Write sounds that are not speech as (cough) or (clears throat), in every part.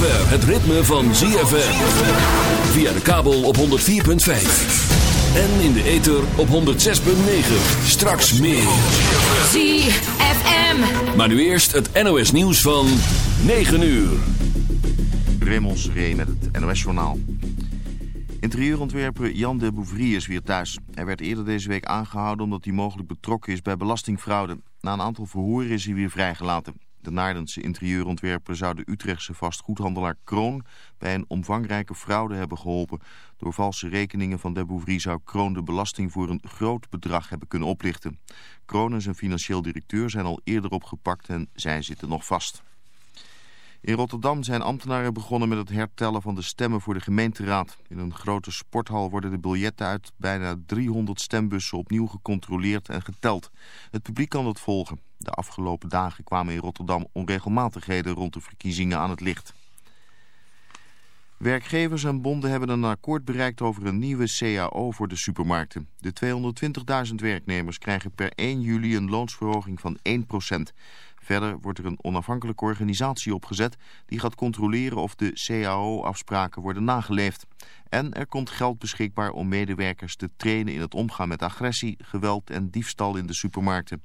zover het ritme van ZFM. Via de kabel op 104.5. En in de ether op 106.9. Straks meer. ZFM. Maar nu eerst het NOS nieuws van 9 uur. Raymond Seré met het NOS-journaal. Interieurontwerper Jan de Bouvry is weer thuis. Hij werd eerder deze week aangehouden omdat hij mogelijk betrokken is bij belastingfraude. Na een aantal verhoren is hij weer vrijgelaten. De Naardense interieurontwerper zou de Utrechtse vastgoedhandelaar Kroon bij een omvangrijke fraude hebben geholpen. Door valse rekeningen van de Bouvry zou Kroon de belasting voor een groot bedrag hebben kunnen oplichten. Kroon en zijn financieel directeur zijn al eerder opgepakt en zij zitten nog vast. In Rotterdam zijn ambtenaren begonnen met het hertellen van de stemmen voor de gemeenteraad. In een grote sporthal worden de biljetten uit bijna 300 stembussen opnieuw gecontroleerd en geteld. Het publiek kan dat volgen. De afgelopen dagen kwamen in Rotterdam onregelmatigheden rond de verkiezingen aan het licht. Werkgevers en bonden hebben een akkoord bereikt over een nieuwe CAO voor de supermarkten. De 220.000 werknemers krijgen per 1 juli een loonsverhoging van 1%. Verder wordt er een onafhankelijke organisatie opgezet die gaat controleren of de CAO-afspraken worden nageleefd. En er komt geld beschikbaar om medewerkers te trainen in het omgaan met agressie, geweld en diefstal in de supermarkten.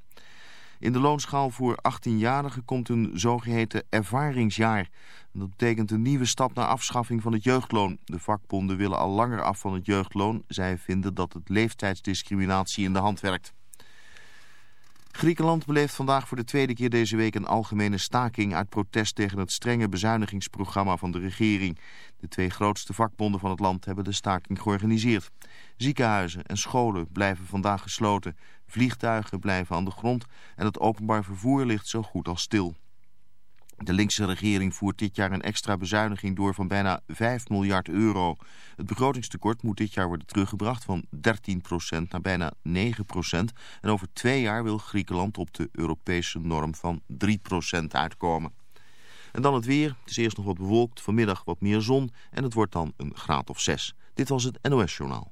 In de loonschaal voor 18-jarigen komt een zogeheten ervaringsjaar. Dat betekent een nieuwe stap naar afschaffing van het jeugdloon. De vakbonden willen al langer af van het jeugdloon. Zij vinden dat het leeftijdsdiscriminatie in de hand werkt. Griekenland beleeft vandaag voor de tweede keer deze week een algemene staking uit protest tegen het strenge bezuinigingsprogramma van de regering. De twee grootste vakbonden van het land hebben de staking georganiseerd. Ziekenhuizen en scholen blijven vandaag gesloten, vliegtuigen blijven aan de grond en het openbaar vervoer ligt zo goed als stil. De linkse regering voert dit jaar een extra bezuiniging door van bijna 5 miljard euro. Het begrotingstekort moet dit jaar worden teruggebracht van 13% naar bijna 9%. En over twee jaar wil Griekenland op de Europese norm van 3% uitkomen. En dan het weer. Het is eerst nog wat bewolkt, vanmiddag wat meer zon en het wordt dan een graad of 6. Dit was het NOS Journaal.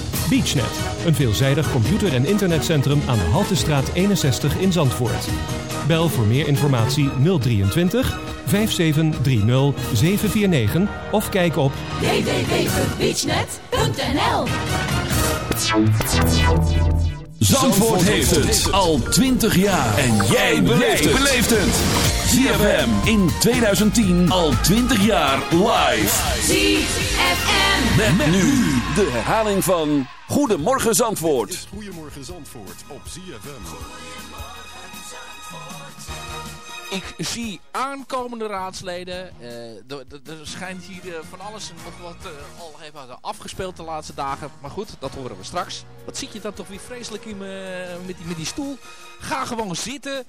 BeachNet, een veelzijdig computer- en internetcentrum aan de Haltestraat 61 in Zandvoort. Bel voor meer informatie 023 5730 749 of kijk op www.beachnet.nl Zandvoort heeft het al 20 jaar. En jij beleeft het. ZFM in 2010 al 20 jaar live. ZFM. Met, nu de herhaling van Goedemorgen Zandvoort. Goedemorgen Zandvoort op ZFM. Ik zie aankomende raadsleden. Uh, er schijnt hier uh, van alles nog wat uh, al even afgespeeld de laatste dagen. Maar goed, dat horen we straks. Wat zit je dan toch weer vreselijk in me, met, die, met die stoel? Ga gewoon zitten.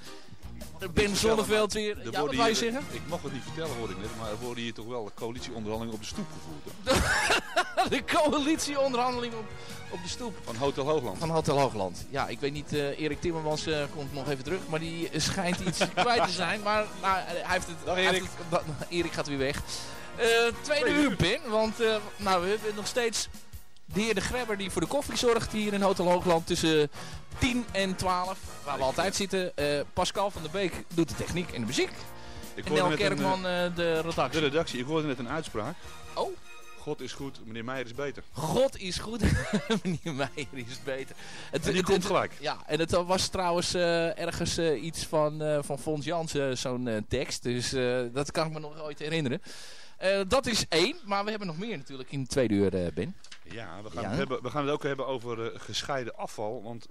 Ben Zonneveld weer. Ja, wat wou je zeggen? Ik mag het niet vertellen hoor ik net, maar er worden hier toch wel coalitieonderhandelingen op de stoep gevoerd. (laughs) de coalitieonderhandelingen op, op de stoep. Van Hotel Hoogland. Van Hotel Hoogland. Ja, ik weet niet, uh, Erik Timmermans uh, komt nog even terug, maar die schijnt iets (laughs) kwijt te zijn. Maar nou, hij heeft het... Dag Erik. Heeft het, Erik gaat weer weg. Uh, tweede uur, Ben, want nou, we hebben nog steeds de heer De Grebber die voor de koffie zorgt hier in Hotel Hoogland tussen 10 en 12, waar we altijd zitten. Uh, Pascal van der Beek doet de techniek en de muziek. Ik en Nel Kerkman een, uh, de redactie. De redactie, ik hoorde net een uitspraak. Oh. God is goed, meneer Meijer is beter. God is goed, (laughs) meneer Meijer is beter. Het, en die het, komt gelijk. Ja, en het was trouwens uh, ergens uh, iets van, uh, van Fons Jansen, zo'n tekst. Dus dat kan ik me nog ooit herinneren. dat is één, maar we hebben nog meer natuurlijk in de tweede uur, Ben. Ja, we gaan, ja. Het, hebben, we gaan het ook hebben over gescheiden afval. Want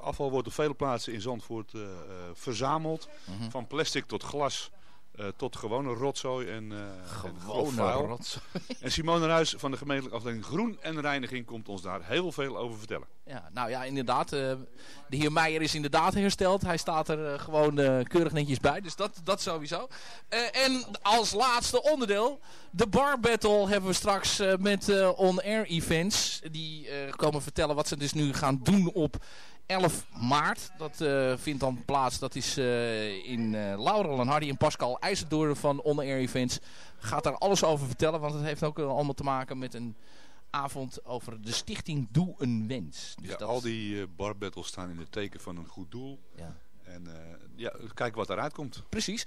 afval wordt op vele plaatsen in Zandvoort verzameld. Mm -hmm. Van plastic tot glas. Uh, tot gewone rotzooi en, uh, gewone en rotzooi. En Simone Ruis van de gemeentelijke afdeling Groen en Reiniging komt ons daar heel veel over vertellen. Ja, nou ja, inderdaad. Uh, de heer Meijer is inderdaad hersteld. Hij staat er gewoon keurig netjes bij. Dus dat, dat sowieso. en als laatste onderdeel, de bar battle hebben we straks met on-air events. Die komen vertellen wat ze dus nu gaan doen op 11 maart. Dat uh, vindt dan plaats. Dat is uh, in uh, Laurel en Hardy en Pascal IJzerdoorn van On Air Events. Gaat daar alles over vertellen. Want het heeft ook allemaal te maken met een avond over de stichting Doe een Wens. Dus ja, dat... al die bar battles staan in het teken van een goed doel. Ja. En ja, kijken wat eruit komt. Precies.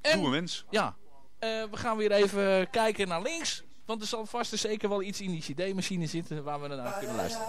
En, Doe een wens. Ja. we gaan weer even kijken naar links. Want er zal vast en zeker wel iets in die cd-machine zitten waar we naar kunnen luisteren.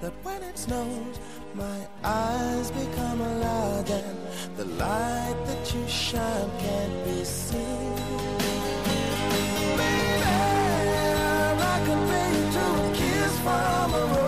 That when it snows, my eyes become alive and the light that you shine can't be seen. Baby, I can make to a kiss from a rose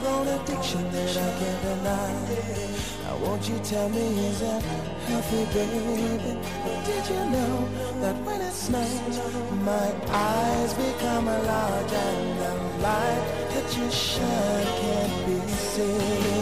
Grown addiction that I can't deny. Now, won't you tell me, is that healthy, baby? Did you know that when it's snows, my eyes become large and the light that you shine can't be seen?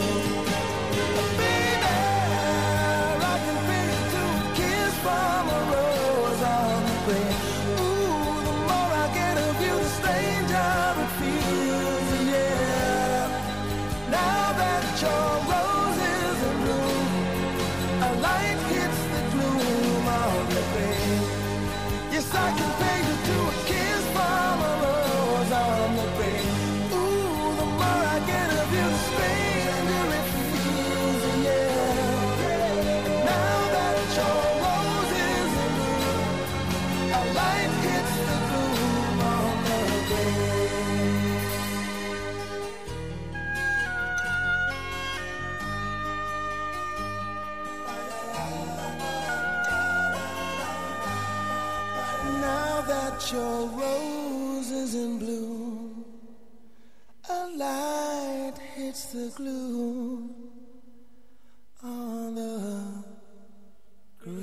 The gloom on the grave.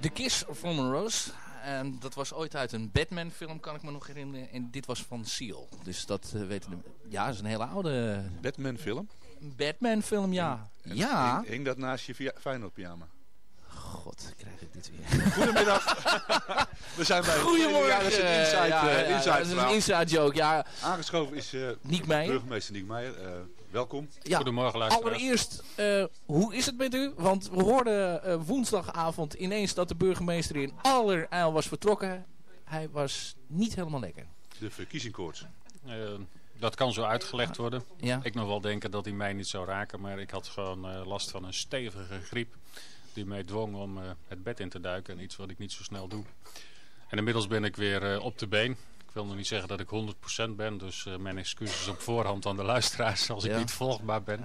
The Kiss from a Rose. En dat was ooit uit een Batman film, kan ik me nog herinneren. En dit was van Seal. Dus dat eh, weten de... Ja, dat is een hele oude... Batman film? Batman film, ja. En ja. Hing, hing dat naast je via- Feyenoord pyjama? God, krijg ik dit weer. (laughs) Goedemiddag. We zijn bij Goedemorgen. Ja, dat is een inside, Ja, ja, eh, ja, inside dat is een inside joke, ja. Aangeschoven is eh, Niek Meijer. burgemeester Niek Meijer. Eh, welkom. Ja, Allereerst, eh, hoe is het met u? Want we hoorden eh, woensdagavond ineens dat de burgemeester in allerijl was vertrokken. Hij was niet helemaal lekker. De verkiezingkoorts. Dat kan zo uitgelegd worden. Ja. Ik nog wel denken dat hij mij niet zou raken, maar ik had gewoon eh, last van een stevige griep die mij dwong om eh, het bed in te duiken. En iets wat ik niet zo snel doe. En inmiddels ben ik weer eh, op de been. Ik wil nog niet zeggen dat ik 100% ben, dus eh, mijn excuses op voorhand aan de luisteraars als ik Ja. niet volgbaar ben.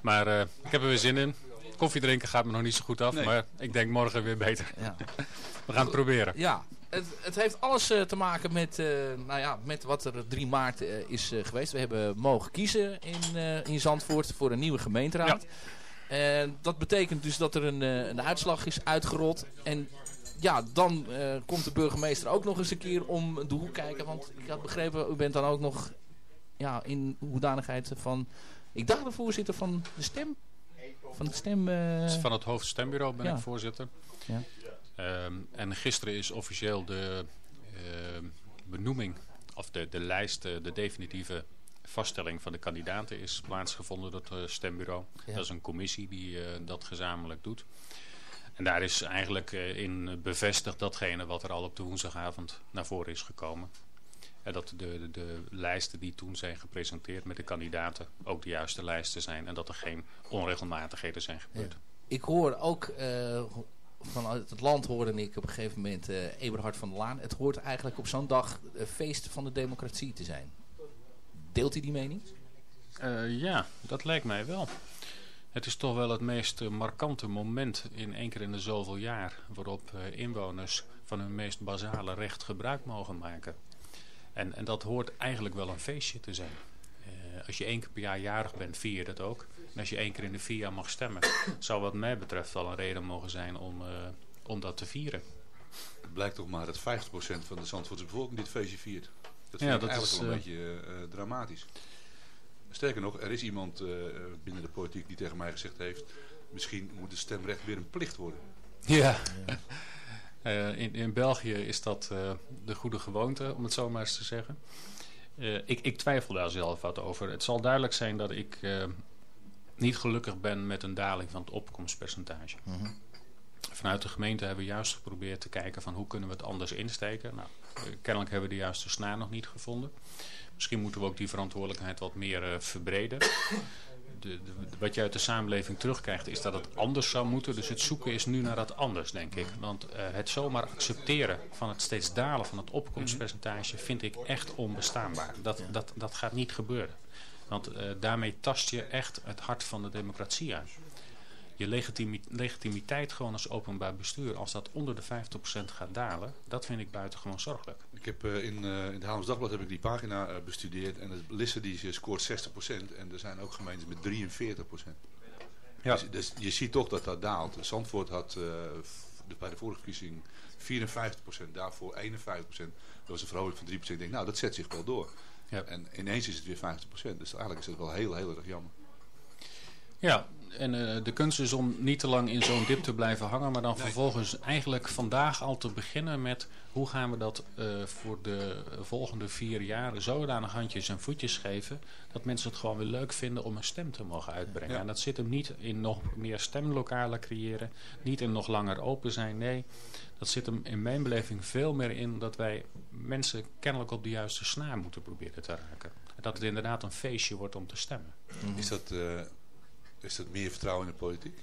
Maar eh, ik heb er weer zin in. Koffie drinken gaat me nog niet zo goed af, Nee. maar ik denk morgen weer beter. Ja. (laughs) We gaan het proberen. Ja, het, het heeft alles te maken met, eh, nou ja, met wat er 3 maart is eh, geweest. We hebben mogen kiezen in, eh, in Zandvoort voor een nieuwe gemeenteraad. En dat betekent dus dat er een, eh, een uitslag is uitgerold. En ja, dan eh, komt de burgemeester ook nog eens een keer om de hoek kijken. Want ik had begrepen, u bent dan ook nog ja, in hoedanigheid van... Ik dacht de voorzitter van de stem. Van de stem... eh, Van het hoofdstembureau ben ja. ik voorzitter. Ja. Ehm, en gisteren is officieel de ehm, benoeming, of de, de lijst, eh, de definitieve vaststelling van de kandidaten is plaatsgevonden door het eh, stembureau. Ja. Dat is een commissie die eh, dat gezamenlijk doet. En daar is eigenlijk eh, in bevestigd datgene wat er al op de woensdagavond naar voren is gekomen. En dat de, de, de lijsten die toen zijn gepresenteerd met de kandidaten ook de juiste lijsten zijn. En dat er geen onregelmatigheden zijn gebeurd. Ik hoor ook, vanuit het land hoorde ik op een gegeven moment Eberhard van der Laan. Het hoort eigenlijk op zo'n dag feest van de democratie te zijn. Deelt u die mening? Eh, ja, dat lijkt mij wel. Het is toch wel het meest markante moment in één keer in de zoveel jaar... waarop eh, inwoners van hun meest basale recht gebruik mogen maken. En, en dat hoort eigenlijk wel een feestje te zijn. Eh, als je één keer per jaar jarig bent, vier je dat ook. En als je één keer in de vier jaar mag stemmen... zou wat mij betreft wel een reden mogen zijn om, eh, om dat te vieren. Het blijkt toch maar dat 50% van de Zandvoortse bevolking dit feestje viert. Dat Ja, ik dat eigenlijk is, wel een eh, beetje eh, dramatisch. Sterker nog, er is iemand eh, binnen de politiek die tegen mij gezegd heeft... misschien moet het stemrecht weer een plicht worden. Ja. (laughs) Eh, in, in België is dat eh, de goede gewoonte, om het zo maar eens te zeggen. Eh, ik, ik twijfel daar zelf wat over. Het zal duidelijk zijn dat ik eh, niet gelukkig ben met een daling van het opkomstpercentage. Vanuit de gemeente hebben we juist geprobeerd te kijken van hoe kunnen we het anders insteken. Nou, kennelijk hebben we de juiste snaar nog niet gevonden. Misschien moeten we ook die verantwoordelijkheid wat meer eh, verbreden. de, de, wat je uit de samenleving terugkrijgt is dat het anders zou moeten. Dus het zoeken is nu naar dat anders, denk ik. Want uh, het zomaar accepteren van het steeds dalen van het opkomstpercentage vind ik echt onbestaanbaar. Dat, dat, dat gaat niet gebeuren. Want uh, daarmee tast je echt het hart van de democratie aan je legitimiteit gewoon als openbaar bestuur, als dat onder de 50% gaat dalen, dat vind ik buitengewoon zorgelijk. Ik heb uh, in, uh, in het Haarlems Dagblad heb ik die pagina uh, bestudeerd en het Lisse die scoort 60% en er zijn ook gemeentes met 43%. Ja. Dus, dus, je ziet toch dat dat daalt. Zandvoort had bij de vorige verkiezing 54%, daarvoor 51%. Dat was een verhoging van 3%. Ik denk, nou dat zet zich wel door. Ja. En ineens is het weer 50%. Dus eigenlijk is het wel heel, heel erg jammer. Ja, en uh, de kunst is om niet te lang in zo'n dip te blijven hangen, maar dan nee. vervolgens eigenlijk vandaag al te beginnen met hoe gaan we dat uh, voor de volgende vier jaar zodanig handjes en voetjes geven, dat mensen het gewoon weer leuk vinden om een stem te mogen uitbrengen. Ja. En dat zit hem niet in nog meer stemlokalen creëren, niet in nog langer open zijn, nee. Dat zit hem in mijn beleving veel meer in dat wij mensen kennelijk op de juiste snaar moeten proberen te raken. Dat het inderdaad een feestje wordt om te stemmen. Mm -hmm. Is dat... Uh is dat meer vertrouwen in de politiek?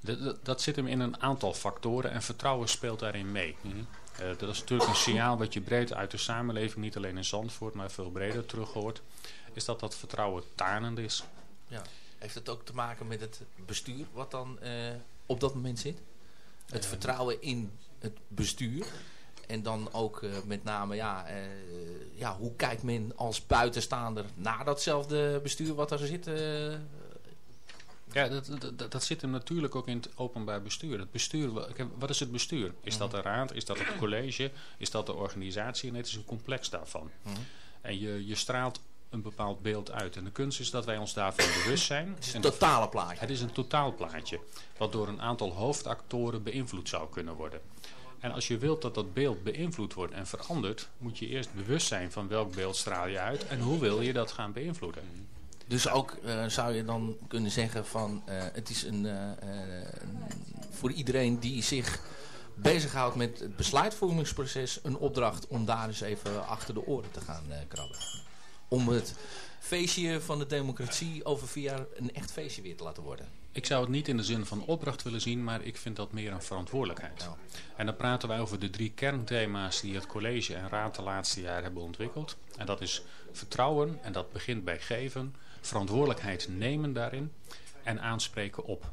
Dat, dat, dat, zit hem in een aantal factoren en vertrouwen speelt daarin mee. Mm -hmm. uh, dat is natuurlijk een signaal wat je breed uit de samenleving, niet alleen in Zandvoort, maar veel breder terug hoort. Is dat dat vertrouwen tanend is. Ja. Heeft het ook te maken met het bestuur wat dan uh, op dat moment zit? Het uh, vertrouwen in het bestuur? En dan ook uh, met name, ja, uh, ja, hoe kijkt men als buitenstaander naar datzelfde bestuur wat er zit? Uh, ja, dat, dat, dat, zit hem natuurlijk ook in het openbaar bestuur. Het bestuur wat is het bestuur? Is dat de raad? Is dat het college? Is dat de organisatie? Nee, het is een complex daarvan. Mm -hmm. En je, je straalt een bepaald beeld uit. En de kunst is dat wij ons daarvan (coughs) bewust zijn. Het is een totale plaatje. Het is een totaalplaatje. Wat door een aantal hoofdactoren beïnvloed zou kunnen worden. En als je wilt dat dat beeld beïnvloed wordt en verandert... moet je eerst bewust zijn van welk beeld straal je uit... en hoe wil je dat gaan beïnvloeden. Dus ook uh, zou je dan kunnen zeggen van uh, het is een, uh, voor iedereen die zich bezighoudt met het besluitvormingsproces een opdracht om daar eens even achter de oren te gaan krabben. Om het feestje van de democratie over vier jaar een echt feestje weer te laten worden. Ik zou het niet in de zin van opdracht willen zien, maar ik vind dat meer een verantwoordelijkheid. Ja. En dan praten wij over de drie kernthema's die het college en raad de laatste jaren hebben ontwikkeld. En dat is vertrouwen, en dat begint bij geven, verantwoordelijkheid nemen daarin en aanspreken op.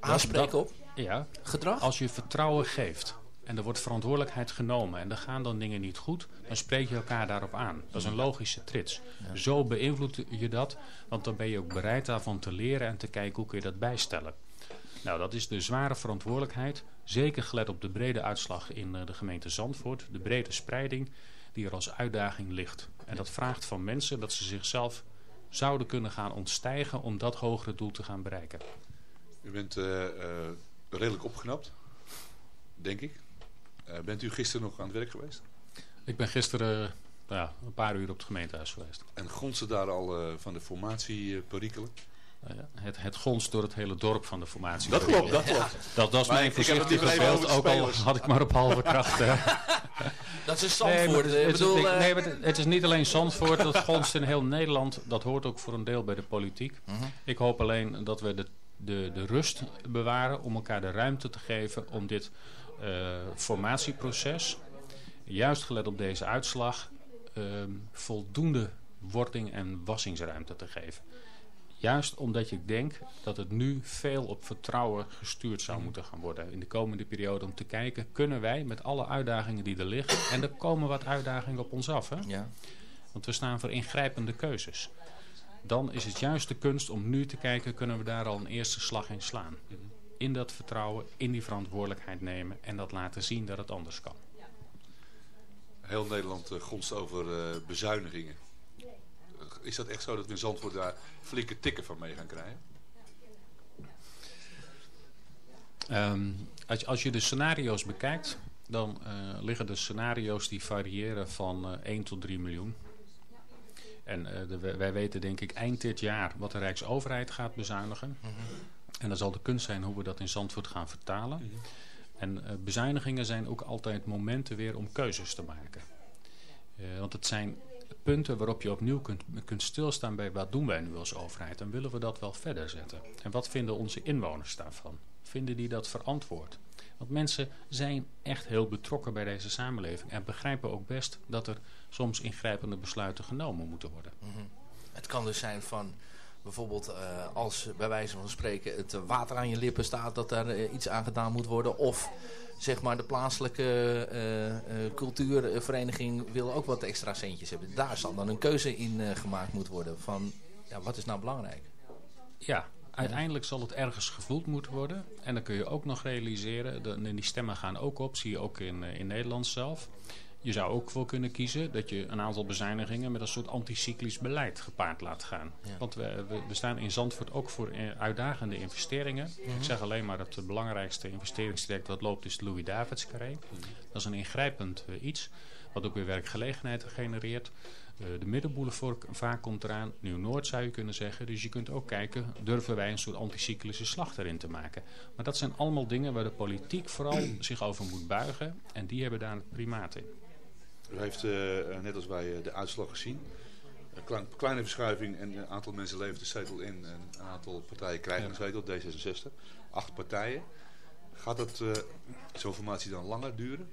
Aanspreken dat, op? Ja. Gedrag? Als je vertrouwen geeft en er wordt verantwoordelijkheid genomen en er gaan dan dingen niet goed, dan spreek je elkaar daarop aan. Dat is een logische trits. Ja. Zo beïnvloed je dat, want dan ben je ook bereid daarvan te leren en te kijken hoe kun je dat bijstellen. Nou, dat is de zware verantwoordelijkheid, zeker gelet op de brede uitslag in de gemeente Zandvoort, de brede spreiding die er als uitdaging ligt. En dat vraagt van mensen dat ze zichzelf zouden kunnen gaan ontstijgen om dat hogere doel te gaan bereiken. U bent uh, uh, redelijk opgeknapt, denk ik. Uh, bent u gisteren nog aan het werk geweest? Ik ben gisteren ja, een paar uur op het gemeentehuis geweest. En gonste daar al van de formatieperikelen? Ja, het, het gonst door het hele dorp van de formatie. Dat klopt, dat klopt. Ja. Dat, dat is mijn voorzichtige beeld, ook al had ik maar op halve kracht. (laughs) dat is Zandvoort. Nee, het, bedoel, ik, nee, het, het, is niet alleen Zandvoort, dat gonst in heel Nederland. Dat hoort ook voor een deel bij de politiek. Uh -huh. Ik hoop alleen dat we de, de, de rust bewaren om elkaar de ruimte te geven om dit uh, formatieproces, juist gelet op deze uitslag, uh, voldoende wording en wassingsruimte te geven. Juist omdat ik denk dat het nu veel op vertrouwen gestuurd zou moeten gaan worden in de komende periode. Om te kijken, kunnen wij met alle uitdagingen die er liggen. En er komen wat uitdagingen op ons af. Hè? Ja. Want we staan voor ingrijpende keuzes. Dan is het juist de kunst om nu te kijken, kunnen we daar al een eerste slag in slaan. In dat vertrouwen, in die verantwoordelijkheid nemen en dat laten zien dat het anders kan. Heel Nederland uh, gonst over uh, bezuinigingen is dat echt zo dat we in Zandvoort daar flinke tikken van mee gaan krijgen? Um, als, als je de scenario's bekijkt, dan uh, liggen de scenario's die variëren van uh, 1 tot 3 miljoen. En uh, de, wij weten denk ik eind dit jaar wat de Rijksoverheid gaat bezuinigen. Mm -hmm. En dan zal de kunst zijn hoe we dat in Zandvoort gaan vertalen. Mm -hmm. En bezuinigingen zijn ook altijd momenten weer om keuzes te maken. want het zijn punten waarop je opnieuw kunt, kunt stilstaan bij wat doen wij nu als overheid. En willen we dat wel verder zetten. En wat vinden onze inwoners daarvan? Vinden die dat verantwoord? Want mensen zijn echt heel betrokken bij deze samenleving. En begrijpen ook best dat er soms ingrijpende besluiten genomen moeten worden. Mhm. Het kan dus zijn van bijvoorbeeld uh, als bij wijze van spreken het water aan je lippen staat dat daar uh, iets aan gedaan moet worden. Of zeg maar de plaatselijke uh, cultuurvereniging wil ook wat extra centjes hebben. Daar zal dan een keuze in gemaakt moeten worden van ja, wat is nou belangrijk? Ja, uiteindelijk zal het ergens gevoeld moeten worden. En dan kun je ook nog realiseren, de, die stemmen gaan ook op, zie je ook in, in Nederland zelf. Je zou ook wel kunnen kiezen dat je een aantal bezuinigingen met een soort anticyclisch beleid gepaard laat gaan. Want we, we, staan in Zandvoort ook voor eh, uitdagende investeringen. Ik mhm. zeg alleen maar dat het belangrijkste investeringstraject dat loopt is de Louis Davids Carré. Dat is een ingrijpend uh, iets, wat ook weer werkgelegenheid genereert. Uh, de middenboulevard vaak komt eraan. Nieuw-Noord zou je kunnen zeggen. Dus je kunt ook kijken, durven wij een soort anticyclische slag erin te maken. Maar dat zijn allemaal dingen waar de politiek vooral (clears throat) zich over moet buigen. En die hebben daar het primaat in. U heeft uh, net als wij uh, de uitslag gezien. Een kleine verschuiving en een aantal mensen levert de zetel in. En een aantal partijen krijgen een zetel, D66. Acht partijen. Gaat dat uh, zo'n formatie dan langer duren?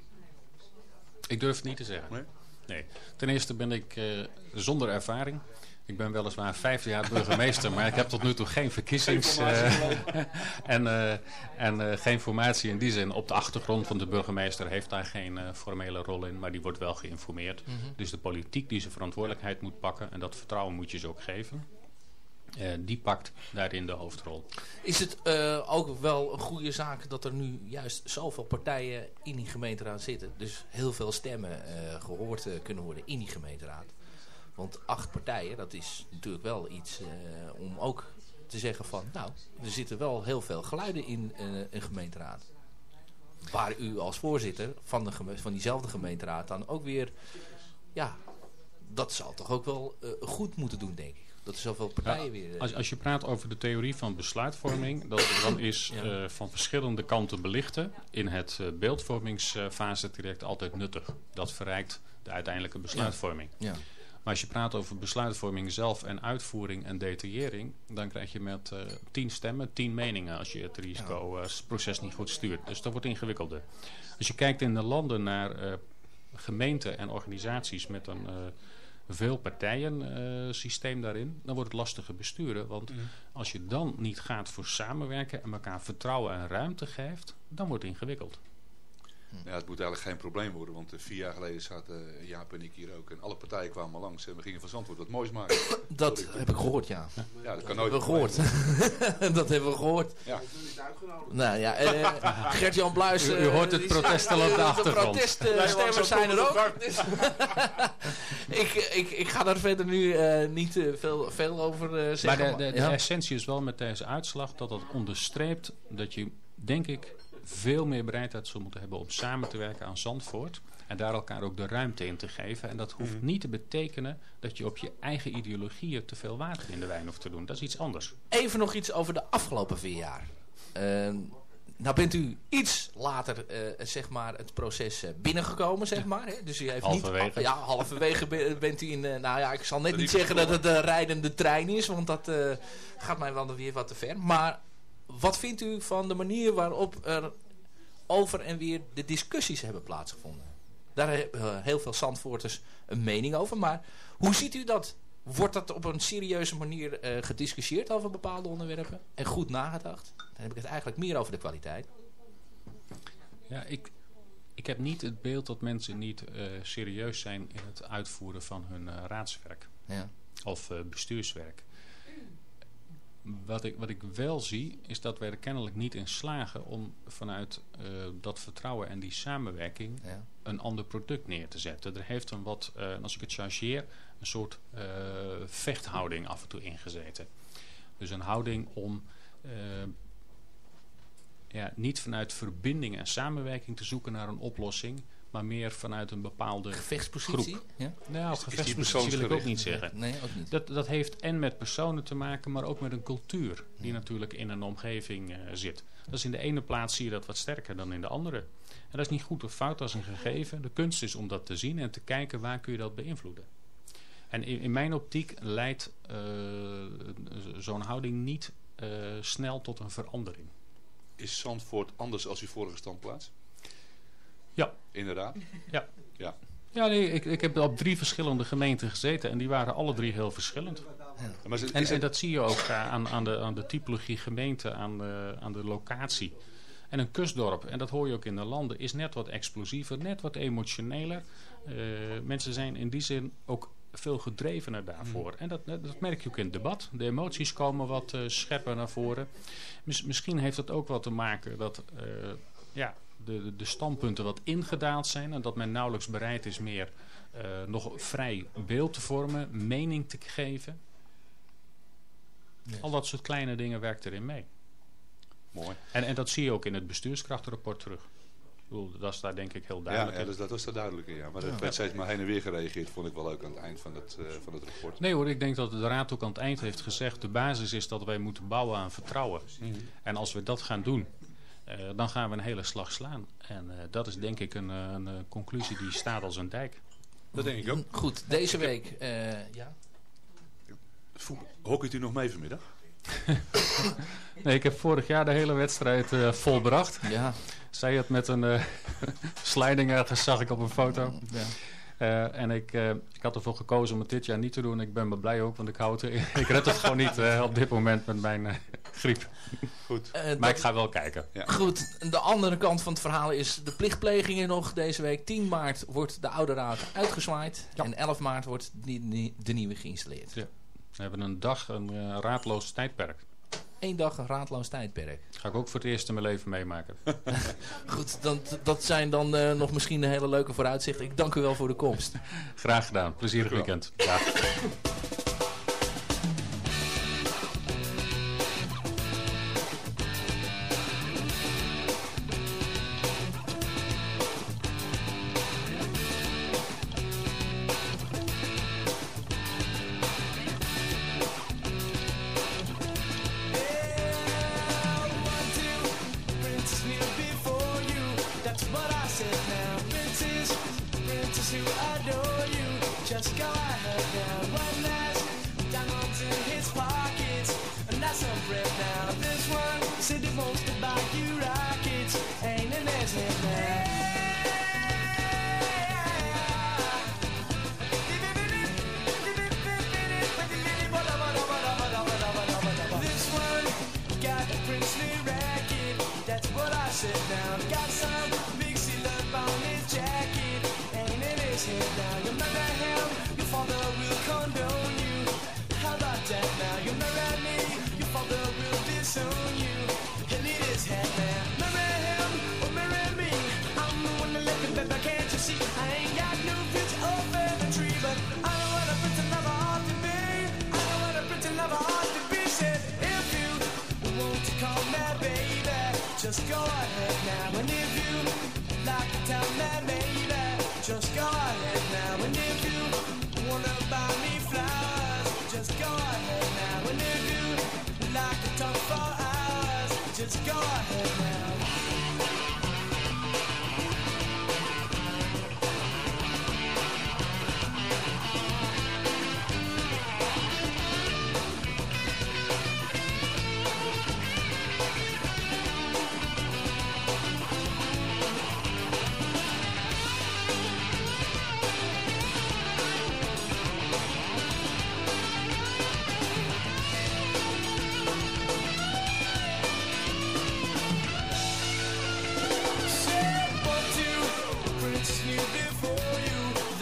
Ik durf het niet te zeggen. Nee? Nee. Ten eerste ben ik zonder ervaring. Ik ben weliswaar vijf jaar burgemeester, maar ik heb tot nu toe geen verkiezings... Uh, (laughs) en uh, en uh, geen formatie in die zin. Op de achtergrond van de burgemeester heeft daar geen formele rol in, maar die wordt wel geïnformeerd. Mm -hmm. Dus de politiek die zijn verantwoordelijkheid moet pakken, en dat vertrouwen moet je ze ook geven. die pakt daarin de hoofdrol. Is het ook wel een goede zaak dat er nu juist zoveel partijen in die gemeenteraad zitten? Dus heel veel stemmen gehoord kunnen worden in die gemeenteraad? Want acht partijen, dat is natuurlijk wel iets uh, om ook te zeggen van... nou, er zitten wel heel veel geluiden in uh, een gemeenteraad. Waar u als voorzitter van, de van diezelfde gemeenteraad dan ook weer... ja, dat zal toch ook wel uh, goed moeten doen, denk ik. Dat er zoveel partijen ja, weer... Als, als je praat over de theorie van besluitvorming... dat, dan is ja. van verschillende kanten belichten... in het beeldvormingsfase direct altijd nuttig. Dat verrijkt de uiteindelijke besluitvorming. Ja. Maar als je praat over besluitvorming zelf en uitvoering en detaillering... dan krijg je met uh, tien stemmen tien meningen als je het risicoproces uh, niet goed stuurt. Dus dat wordt ingewikkelder. Als je kijkt in de landen naar uh, gemeenten en organisaties met een veel partijen systeem daarin... dan wordt het lastiger besturen. Want mm. als je dan niet gaat voor samenwerken en elkaar vertrouwen en ruimte geeft... dan wordt het ingewikkeld. Ja, het moet eigenlijk geen probleem worden, want vier jaar geleden zaten Jaap en ik hier ook. En alle partijen kwamen langs en we gingen van Zandvoort wat moois maken. (coughs) Dat Sorry, heb ik gehoord, ja. Ja, dat kan nooit. Dat hebben we gehoord. (laughs) dat hebben we gehoord. Ja. Nou ja, uh, (laughs) Gert-Jan Bluis... Uh, u, u, hoort het protest al op de achtergrond. De proteststemmers zijn er ook. (laughs) ik, ik, ik ga daar verder nu uh, niet veel, veel over zeggen. Maar de, de, de ja. essentie is wel met deze uitslag dat het onderstreept dat je, denk ik veel meer bereidheid zullen moeten hebben om samen te werken aan Zandvoort. En daar elkaar ook de ruimte in te geven. En dat hoeft mm. niet te betekenen dat je op je eigen ideologieën te veel water in de wijn hoeft te doen. Dat is iets anders. Even nog iets over de afgelopen vier jaar. Uh, nou bent u iets later uh, zeg maar het proces uh, binnengekomen, zeg maar. Hè? Dus u heeft halverwege. Niet, ja, halverwege bent u in... Uh, nou ja, ik zal net niet zeggen dat het een rijdende trein is, want dat gaat mij wel weer wat te ver. Maar wat vindt u van de manier waarop er over en weer de discussies hebben plaatsgevonden? Daar hebben heel veel Zandvoorters een mening over. Maar hoe ziet u dat? Wordt dat op een serieuze manier uh, gediscussieerd over bepaalde onderwerpen? En goed nagedacht? Dan heb ik het eigenlijk meer over de kwaliteit. Ja, ik, ik heb niet het beeld dat mensen niet uh, serieus zijn in het uitvoeren van hun uh, raadswerk. Ja. Of bestuurswerk. Wat ik, wat ik wel zie, is dat wij er kennelijk niet in slagen om vanuit uh, dat vertrouwen en die samenwerking ja. een ander product neer te zetten. Er heeft een wat, uh, als ik het chargeer, een soort uh, vechthouding af en toe ingezeten. Dus een houding om ja, niet vanuit verbinding en samenwerking te zoeken naar een oplossing, maar meer vanuit een bepaalde gevechtspositie. Groep. Ja? Nou, gevechtspositie wil ik ook niet zeggen. Nee, ook niet. Dat, dat heeft en met personen te maken, maar ook met een cultuur die ja. natuurlijk in een omgeving uh, zit. Dat is in de ene plaats zie je dat wat sterker dan in de andere. En dat is niet goed of fout als een gegeven. De kunst is om dat te zien en te kijken waar kun je dat beïnvloeden. En in, in mijn optiek leidt uh, zo'n houding niet uh, snel tot een verandering. Is Zandvoort anders als uw vorige standplaats? Ja. Inderdaad? Ja. Ja. Ja, nee, ik, ik heb op drie verschillende gemeenten gezeten en die waren alle drie heel verschillend. Ja. Maar en, en, dat zie je ook aan, aan, de, aan de typologie gemeente, aan de, aan de locatie. En een kustdorp, en dat hoor je ook in de landen, is net wat explosiever, net wat emotioneler. Uh, mensen zijn in die zin ook veel gedrevener daarvoor. En dat, dat merk je ook in het debat. De emoties komen wat uh, scherper naar voren. Mis, misschien heeft het ook wat te maken dat uh, ja, de, de standpunten wat ingedaald zijn. En dat men nauwelijks bereid is meer uh, nog vrij beeld te vormen, mening te geven. Yes. Al dat soort kleine dingen werkt erin mee. Mooi. En, en dat zie je ook in het bestuurskrachtenrapport terug. Bedoel, dat is daar denk ik heel duidelijk ja, ja dus dat was daar duidelijk in. Ja. Maar er ja. werd steeds maar heen en weer gereageerd, vond ik wel leuk aan het eind van het, uh, van het rapport. Nee hoor, ik denk dat de Raad ook aan het eind heeft gezegd... de basis is dat wij moeten bouwen aan vertrouwen. Mm -hmm. En als we dat gaan doen, uh, dan gaan we een hele slag slaan. En uh, dat is denk ik een, een, conclusie die staat als een dijk. Dat denk ik ook. Goed, deze week... ja. Hockeyt u nog mee vanmiddag? (laughs) nee, ik heb vorig jaar de hele wedstrijd uh, volbracht. Ja. Zij het met een uh, (laughs) sliding ergens, zag ik op een foto. Ja. Uh, en ik, uh, ik had ervoor gekozen om het dit jaar niet te doen. Ik ben me blij ook, want ik, houd, (laughs) ik red het gewoon niet uh, op dit moment met mijn griep. Goed. maar dat, ik ga wel kijken. Ja. Goed, de andere kant van het verhaal is de plichtplegingen nog deze week. 10 maart wordt de oude raad uitgezwaaid. Ja. En 11 maart wordt die, die, de nieuwe geïnstalleerd. Ja. We hebben een dag een raadloos tijdperk. Eén dag een raadloos tijdperk. Ga ik ook voor het eerst in mijn leven meemaken. (laughs) Goed, dan, dat zijn dan uh, nog misschien een hele leuke vooruitzichten. Ik dank u wel voor de komst. Graag gedaan. Plezierig weekend. Ja. (laughs)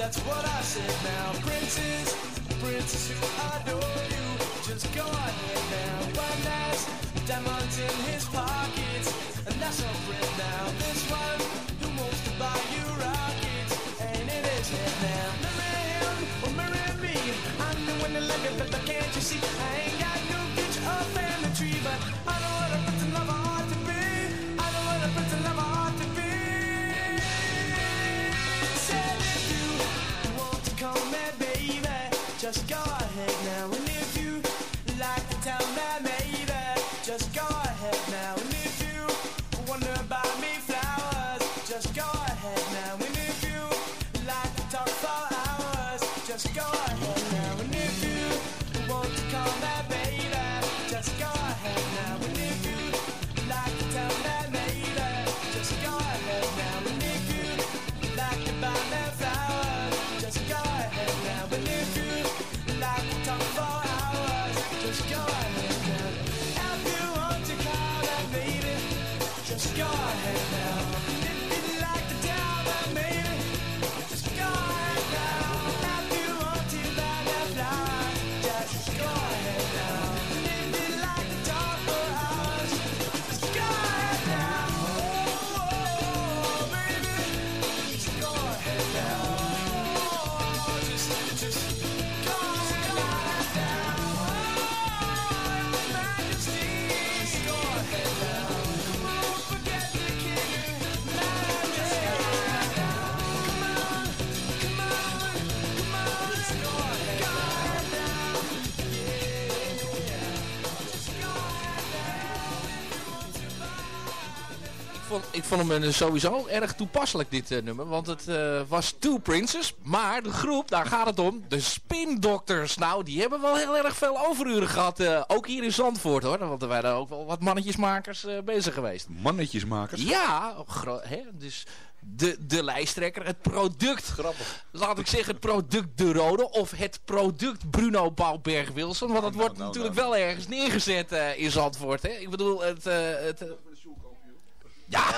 That's what I said now. Princess, princess who adore you. Just go ahead now. One has diamonds in his pockets. And that's a friend now. This one who wants to buy you rockets. Ain't in his head now. Marry him or oh, marry me. I'm the one that like it, but can't you see? I ain't got no future or family tree. But I know vond, ik vond hem eh, sowieso erg toepasselijk, dit eh, nummer. Want het eh, was Two Princes. Maar de groep, daar gaat het om. De Spin Doctors. Nou, die hebben wel heel erg veel overuren gehad. eh, ook hier in Zandvoort, hoor. Want er waren ook wel wat mannetjesmakers bezig geweest. Mannetjesmakers? Ja, gro- hè, dus de, de lijsttrekker, het product. Grappig. Laat ik zeggen, het product De Rode of het product Bruno Bouwberg-Wilson. Want dat wordt nou, natuurlijk nou. wel ergens neergezet in Zandvoort. Hè? Ik bedoel, het... het ja,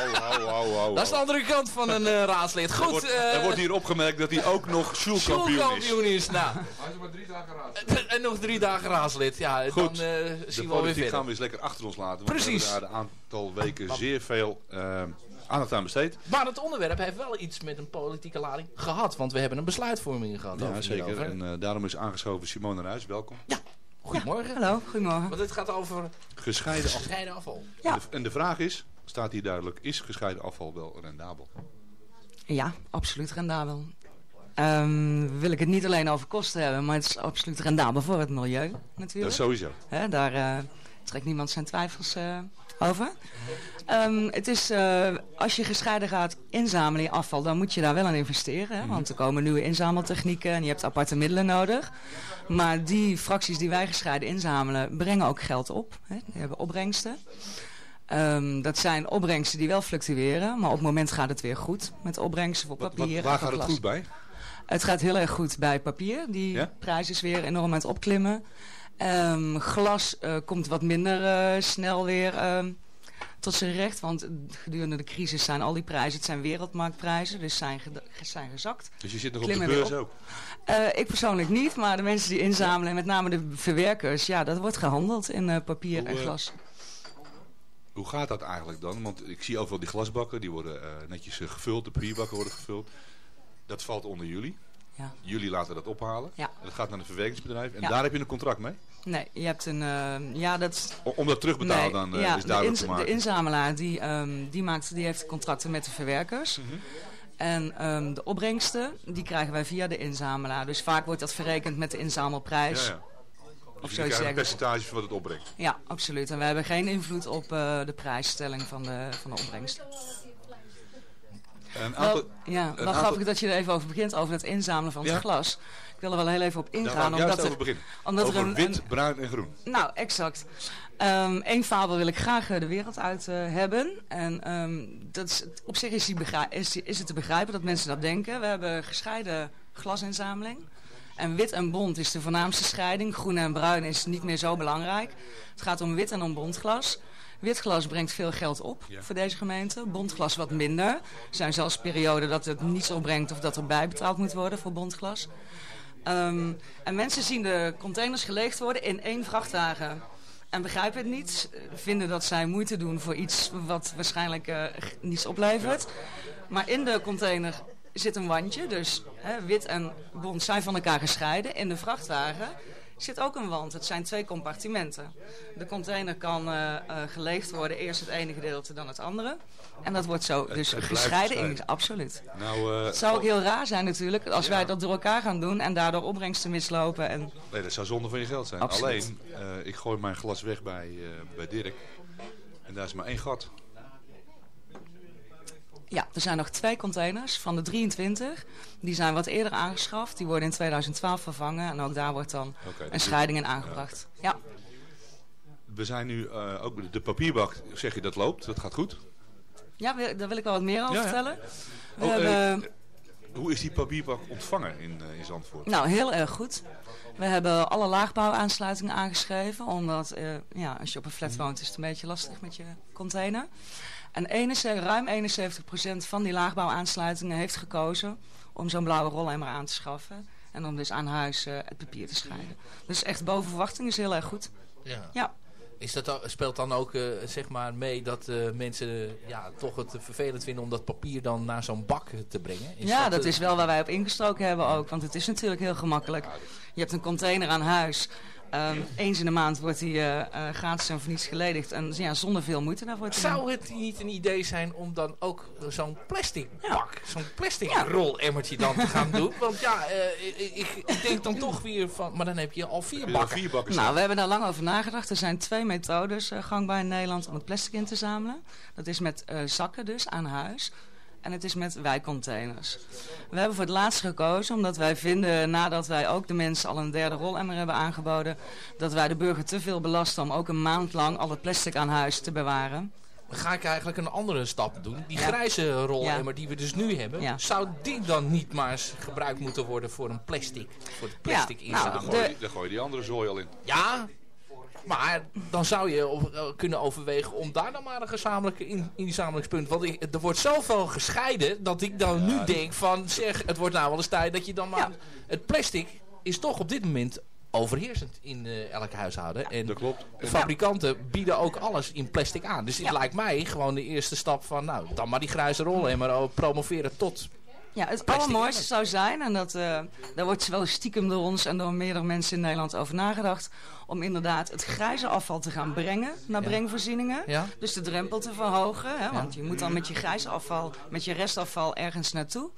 dat is de andere kant van een eh, raadslid. Er Goed, wordt, eh, er wordt hier opgemerkt dat hij ook nog Sjoelkampioen is. Is. Nou, Hij is maar drie dagen raad. en nog drie dagen raadslid. Ja, Goed, dan eh, de zien we alweer politiek gaan verder. we eens lekker achter ons laten. Want Precies. we hebben daar een aantal weken zeer veel eh, aandacht aan besteed. Maar het onderwerp heeft wel iets met een politieke lading gehad. Want we hebben een besluitvorming gehad. Ja, over zeker. hierover. En eh, daarom is aangeschoven Simone Ruijs. Welkom. Goedemorgen. Hallo, goedemorgen. Want het gaat over Gescheiden afval. gescheiden afval. Ja. En, de, en de vraag is, staat hier duidelijk, is gescheiden afval wel rendabel? Ja, absoluut rendabel. Ehm, wil ik het niet alleen over kosten hebben, maar het is absoluut rendabel voor het milieu natuurlijk. Dat sowieso. Daar eh, trekt niemand zijn twijfels eh, over. Ehm, het is, eh, als je gescheiden gaat inzamelen je afval, dan moet je daar wel aan investeren. Hè? Want er komen nieuwe inzameltechnieken en je hebt aparte middelen nodig. Maar die fracties die wij gescheiden inzamelen, brengen ook geld op. Hè? Die hebben opbrengsten. Ehm, dat zijn opbrengsten die wel fluctueren, maar op het moment gaat het weer goed met opbrengsten voor Wat, papier. wat, waar en voor gaat het glas. goed bij? Het gaat heel erg goed bij papier. Die Ja? prijs is weer enorm aan het opklimmen. Ehm, glas eh, komt wat minder eh, snel weer ehm, tot zijn recht. Want gedurende de crisis zijn al die prijzen, het zijn wereldmarktprijzen, dus zijn, zijn gezakt. Dus je zit nog op de beurs op. ook. Eh, ik persoonlijk niet, maar de mensen die inzamelen, en met name de verwerkers, ja, dat wordt gehandeld in papier Hoe, en glas. Hoe gaat dat eigenlijk dan? Want ik zie overal die glasbakken, die worden eh, netjes eh, gevuld, de papierbakken worden gevuld. Dat valt onder jullie. Ja. Jullie laten dat ophalen. Ja. Dat gaat naar een verwerkingsbedrijf. En Ja. daar heb je een contract mee. Nee, je hebt een, eh, ja, dat O- Om dat terugbetalen Nee, dan ja, is duidelijk de, te maken. de inzamelaar die, ehm, die, maakt, die heeft contracten met de verwerkers. Mhm. En ehm, de opbrengsten, die krijgen wij via de inzamelaar. Dus vaak wordt dat verrekend met de inzamelprijs. Ja. Of Dus zo je krijgt een percentage van wat het opbrengt. Ja, absoluut. En we hebben geen invloed op eh, de prijsstelling van de, van de opbrengst. Een aantal, ja, een wel aantal- grappig dat je er even over begint, over het inzamelen van het Ja. glas. Ik wil er wel heel even op daar ingaan. omdat over er, beginnen. omdat over er een, wit, een- bruin en groen. Nou, exact. Eén fabel wil ik graag eh, de wereld uit eh, hebben. En ehm, dat is, op zich is, die is, is het te begrijpen dat mensen dat denken. We hebben gescheiden glasinzameling. En wit en bont is de voornaamste scheiding. Groen en bruin is niet meer zo belangrijk. Het gaat om wit en om bontglas. Wit glas brengt veel geld op voor deze gemeente. Bontglas wat minder. Er zijn zelfs perioden dat het niets opbrengt of dat er bijbetaald moet worden voor bontglas. Ehm, en mensen zien de containers geleegd worden in één vrachtwagen. En begrijpen het niet. Vinden dat zij moeite doen voor iets wat waarschijnlijk eh, niets oplevert. Maar in de container zit een wandje. Dus hè, wit en bont zijn van elkaar gescheiden. In de vrachtwagen zit ook een wand. Het zijn twee compartimenten. De container kan eh, eh, geleegd worden. Eerst het ene gedeelte, dan het andere. En dat wordt zo Het- dus het gescheiden. In, absoluut. Nou, eh, Het zou ook oh, heel raar zijn natuurlijk als wij dat door elkaar gaan doen en daardoor opbrengsten mislopen. En Nee, dat zou zonde van je geld zijn. Absoluut. Alleen, ik gooi mijn glas weg bij, bij Dirk. En daar is maar één gat. Ja, er zijn nog twee containers van de 23. Die zijn wat eerder aangeschaft. Die worden in 2012 vervangen en ook daar wordt dan een scheiding in aangebracht. Ja. We zijn nu eh, ook de papierbak, zeg je dat loopt, dat gaat goed. Ja, daar wil ik wel wat meer over Ja, vertellen. Oh, eh, hebben, Hoe is die papierbak ontvangen in, eh, in Zandvoort? nou, heel erg goed. We hebben alle laagbouwaansluitingen aangeschreven. Omdat, eh, ja, als je op een flat woont, is het een beetje lastig met je container. En 71, ruim 71% van die laagbouwaansluitingen heeft gekozen om zo'n blauwe rollemmer aan te schaffen. En om dus aan huis eh, het papier te scheiden. Dus echt boven verwachting is heel erg goed. Ja. Ja. Is dat, speelt dan ook eh, zeg maar mee dat eh, mensen ja, toch het vervelend vinden om dat papier dan naar zo'n bak te brengen? Is ja, dat eh, is wel waar wij op ingestoken hebben ook. Want het is natuurlijk heel gemakkelijk. Je hebt een container aan huis. Um, eens in de maand wordt hij uh, uh, gratis en voor niets geledigd. En ja, zonder veel moeite daarvoor Zou het niet een idee zijn om dan ook zo'n plastic pak, zo'n plastic ja. rolemmertje dan te gaan (laughs) doen? Want ja, uh, ik, ik, denk dan toch weer van, maar dan heb je al vier bakken. Vier bakken nou, we hebben daar lang over nagedacht. Er zijn twee methodes gangbaar in Nederland om het plastic in te zamelen. Dat is met zakken dus aan huis. En het is met wijkcontainers. We hebben voor het laatst gekozen omdat wij vinden, nadat wij ook de mensen al een derde rolemmer hebben aangeboden, dat wij de burger te veel belasten om ook een maand lang al het plastic aan huis te bewaren. Ga ik eigenlijk een andere stap doen. Die grijze rolemmer die we dus nu hebben, zou die dan niet maar eens gebruikt moeten worden voor een plastic? Voor het plastic ja, nou, dan, gooi je, dan gooi je die andere zooi al in. Ja, maar dan zou je eh, kunnen overwegen om daar dan maar een gezamenlijke in, inzamenlingspunt. Want ik, er wordt zoveel gescheiden dat ik dan nu denk van zeg, het wordt nou wel eens tijd dat je dan maar... Het plastic is toch op dit moment overheersend in uh, elk huishouden. En dat klopt. fabrikanten bieden ook alles in plastic aan. Dus het lijkt mij gewoon de eerste stap van nou, dan maar die grijze rollen en maar promoveren tot ja, het allermooiste zou zijn, en dat, uh, daar wordt wel stiekem door ons en door meerdere mensen in Nederland over nagedacht, om inderdaad het grijze afval te gaan brengen naar brengvoorzieningen. Ja. Dus de drempel te verhogen, hè, want je moet dan met je grijze afval, met je restafval ergens naartoe.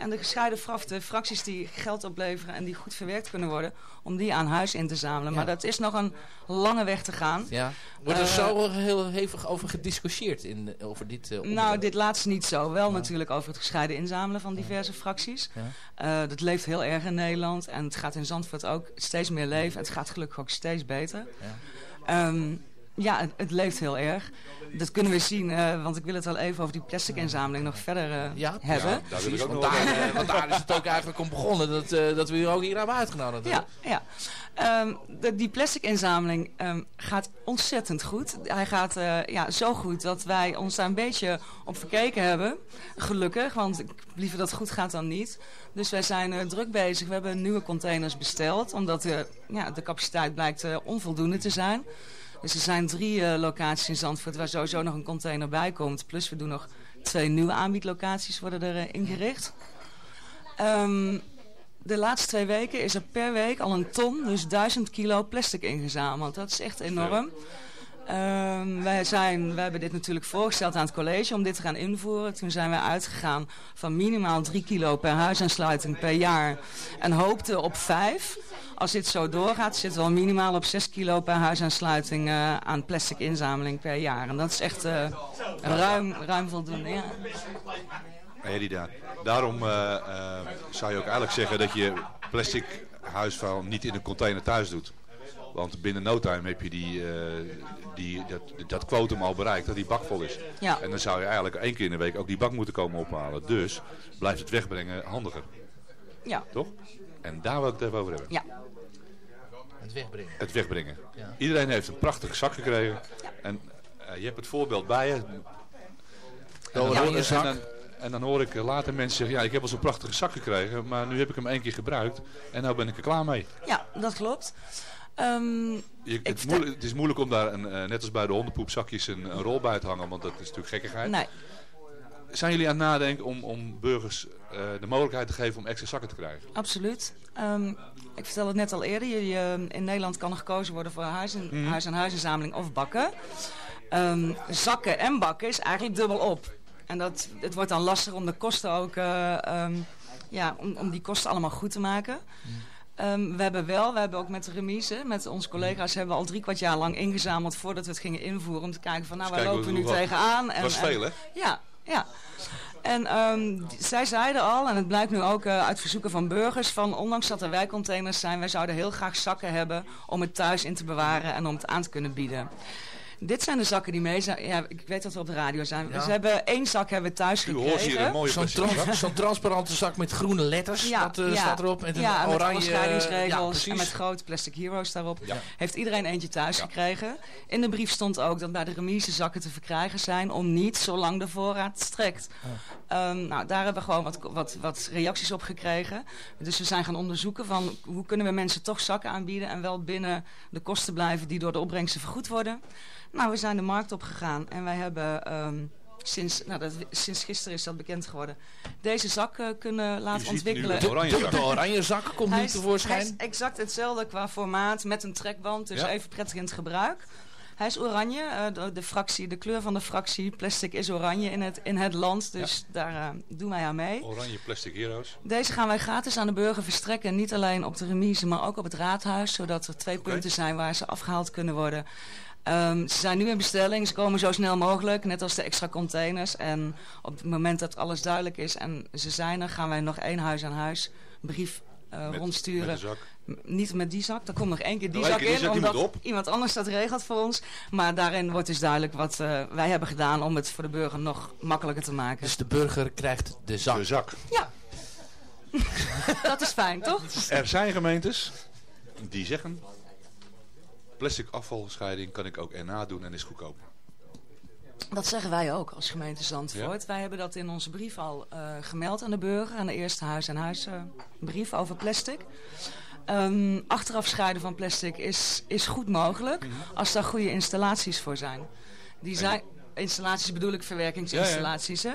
En de gescheiden de fracties die geld opleveren en die goed verwerkt kunnen worden, om die aan huis in te zamelen. Maar dat is nog een lange weg te gaan. Ja. Wordt er uh, zo heel hevig over gediscussieerd in, over dit uh, Nou, dit laatste niet zo. Wel natuurlijk over het gescheiden inzamelen van diverse fracties. Ja. Uh, dat leeft heel erg in Nederland en het gaat in Zandvoort ook steeds meer leven. Het gaat gelukkig ook steeds beter. Ja. Um, ja, het, het, leeft heel erg. Dat kunnen we zien, uh, want ik wil het wel even over die plastic inzameling nog verder uh, ja? hebben. Ja, daar wil ik ook want, daar, uh, want daar is het ook eigenlijk om begonnen, dat, dat we u ook hier hebben uitgenodigd. Ja, ja. Um, de, die plastic inzameling um, gaat ontzettend goed. Hij gaat ja, zo goed dat wij ons daar een beetje op verkeken hebben. Gelukkig, want ik liever dat het goed gaat dan niet. Dus wij zijn druk bezig. We hebben nieuwe containers besteld, omdat ja, de capaciteit blijkt onvoldoende te zijn. Dus er zijn drie uh, locaties in Zandvoort waar sowieso nog een container bij komt. Plus we doen nog twee nieuwe aanbiedlocaties worden er uh, ingericht. Um, de laatste twee weken is er per week al een ton, dus duizend kilo plastic ingezameld. Dat is echt enorm. Um, wij, zijn, wij hebben dit natuurlijk voorgesteld aan het college om dit te gaan invoeren. Toen zijn wij uitgegaan van minimaal 3 kilo per huisaansluiting per jaar. En hoopten op 5. Als dit zo doorgaat zitten we al minimaal op 6 kilo per huisaansluiting uh, aan plastic inzameling per jaar. En dat is echt uh, ruim, ruim voldoende. Ja. Daarom uh, zou je ook eigenlijk zeggen dat je plastic huisvuil niet in een container thuis doet. Want binnen no time heb je die, die, dat, dat quotum al bereikt, dat die bak vol is. Ja. En dan zou je eigenlijk één keer in de week ook die bak moeten komen ophalen. Dus blijft het wegbrengen handiger. Ja. Toch? En daar wil ik het even over hebben. Ja. Het wegbrengen. Het wegbrengen. Ja. Iedereen heeft een prachtige zak gekregen. En uh, je hebt het voorbeeld bij je. En, ja, en, dan, en dan hoor ik later mensen zeggen, ja ik heb al zo'n prachtige zak gekregen, maar nu heb ik hem één keer gebruikt en nu ben ik er klaar mee. Ja, dat klopt. Um, je, het, moeilijk, het, is moeilijk om daar, een, uh, net als bij de hondenpoepzakjes, een, een rol bij te hangen, want dat is natuurlijk gekkigheid. Nee. Zijn jullie aan het nadenken om, om burgers uh, de mogelijkheid te geven om extra zakken te krijgen? Absoluut. Um, ik vertelde het net al eerder. Je, je, in Nederland kan er gekozen worden voor huis- en, mm. huis- en huizenzameling of bakken. Um, zakken en bakken is eigenlijk dubbel op. En dat, het wordt dan lastig om de kosten ook... Um, ja, om, om die kosten allemaal goed te maken. Mm. Um, we hebben wel, we hebben ook met de remise, met onze collega's, hebben we al drie kwart jaar lang ingezameld voordat we het gingen invoeren. Om te kijken van, nou, waar lopen we nu tegenaan? En, dat is veel, hè? Ja, ja. En um, zij zeiden al, en het blijkt nu ook uh, uit verzoeken van burgers, van ondanks dat er wijkcontainers zijn, wij zouden heel graag zakken hebben om het thuis in te bewaren en om het aan te kunnen bieden. Dit zijn de zakken die mee zijn. Ja, ik weet dat we op de radio zijn. Ja. We hebben één zak hebben we thuis U gekregen. Zo'n trans zo transparante zak met groene letters. Ja, dat uh, ja. staat erop. Met ja, een oranje... met scheidingsregels. en met grote plastic heroes daarop. Heeft iedereen eentje thuis gekregen. In de brief stond ook dat bij de remise zakken te verkrijgen zijn. Om niet zolang de voorraad strekt. Um, nou, daar hebben we gewoon wat, wat, wat reacties op gekregen. Dus we zijn gaan onderzoeken van hoe kunnen we mensen toch zakken aanbieden. En wel binnen de kosten blijven die door de opbrengsten vergoed worden. Nou, we zijn de markt op gegaan en wij hebben um, sinds, nou, dat, sinds gisteren is dat bekend geworden, deze zak uh, kunnen laten ziet nu ontwikkelen. de oranje zak. De, de oranje zak komt Hij nu is, hij tevoorschijn. is exact hetzelfde qua formaat met een trekband, dus Ja. even prettig in het gebruik. Hij is oranje, eh, de, de, fractie, de kleur van de fractie. Plastic is oranje in het, in het land, dus daar eh, doen wij aan mee. Oranje Plastic Heroes. Deze gaan wij gratis aan de burger verstrekken. Niet alleen op de remise, maar ook op het raadhuis. Zodat er twee punten zijn waar ze afgehaald kunnen worden. Ehm, ze zijn nu in bestelling. Ze komen zo snel mogelijk. Net als de extra containers. En op het moment dat alles duidelijk is en ze zijn er... gaan wij nog één huis aan huis brief eh, Met- rondsturen. met de zak. Niet met die zak. Er komt nog één keer die zak keer die in. zak, die omdat iemand anders dat regelt voor ons. Maar daarin wordt dus duidelijk wat eh, wij hebben gedaan... om het voor de burger nog makkelijker te maken. Dus de burger krijgt de zak. De zak. Ja. (laughs) dat is fijn, toch? Er zijn gemeentes die zeggen... Plastic afvalscheiding kan ik ook erna doen en is goedkoop. Dat zeggen wij ook als gemeente Zandvoort. Wij hebben dat in onze brief al eh, gemeld aan de burger. Aan de eerste huis-aan-huis eh, brief over plastic. Ehm, achteraf scheiden van plastic is, is goed mogelijk. Als daar goede installaties voor zijn. Die zijn installaties bedoel ik verwerkingsinstallaties. Hè?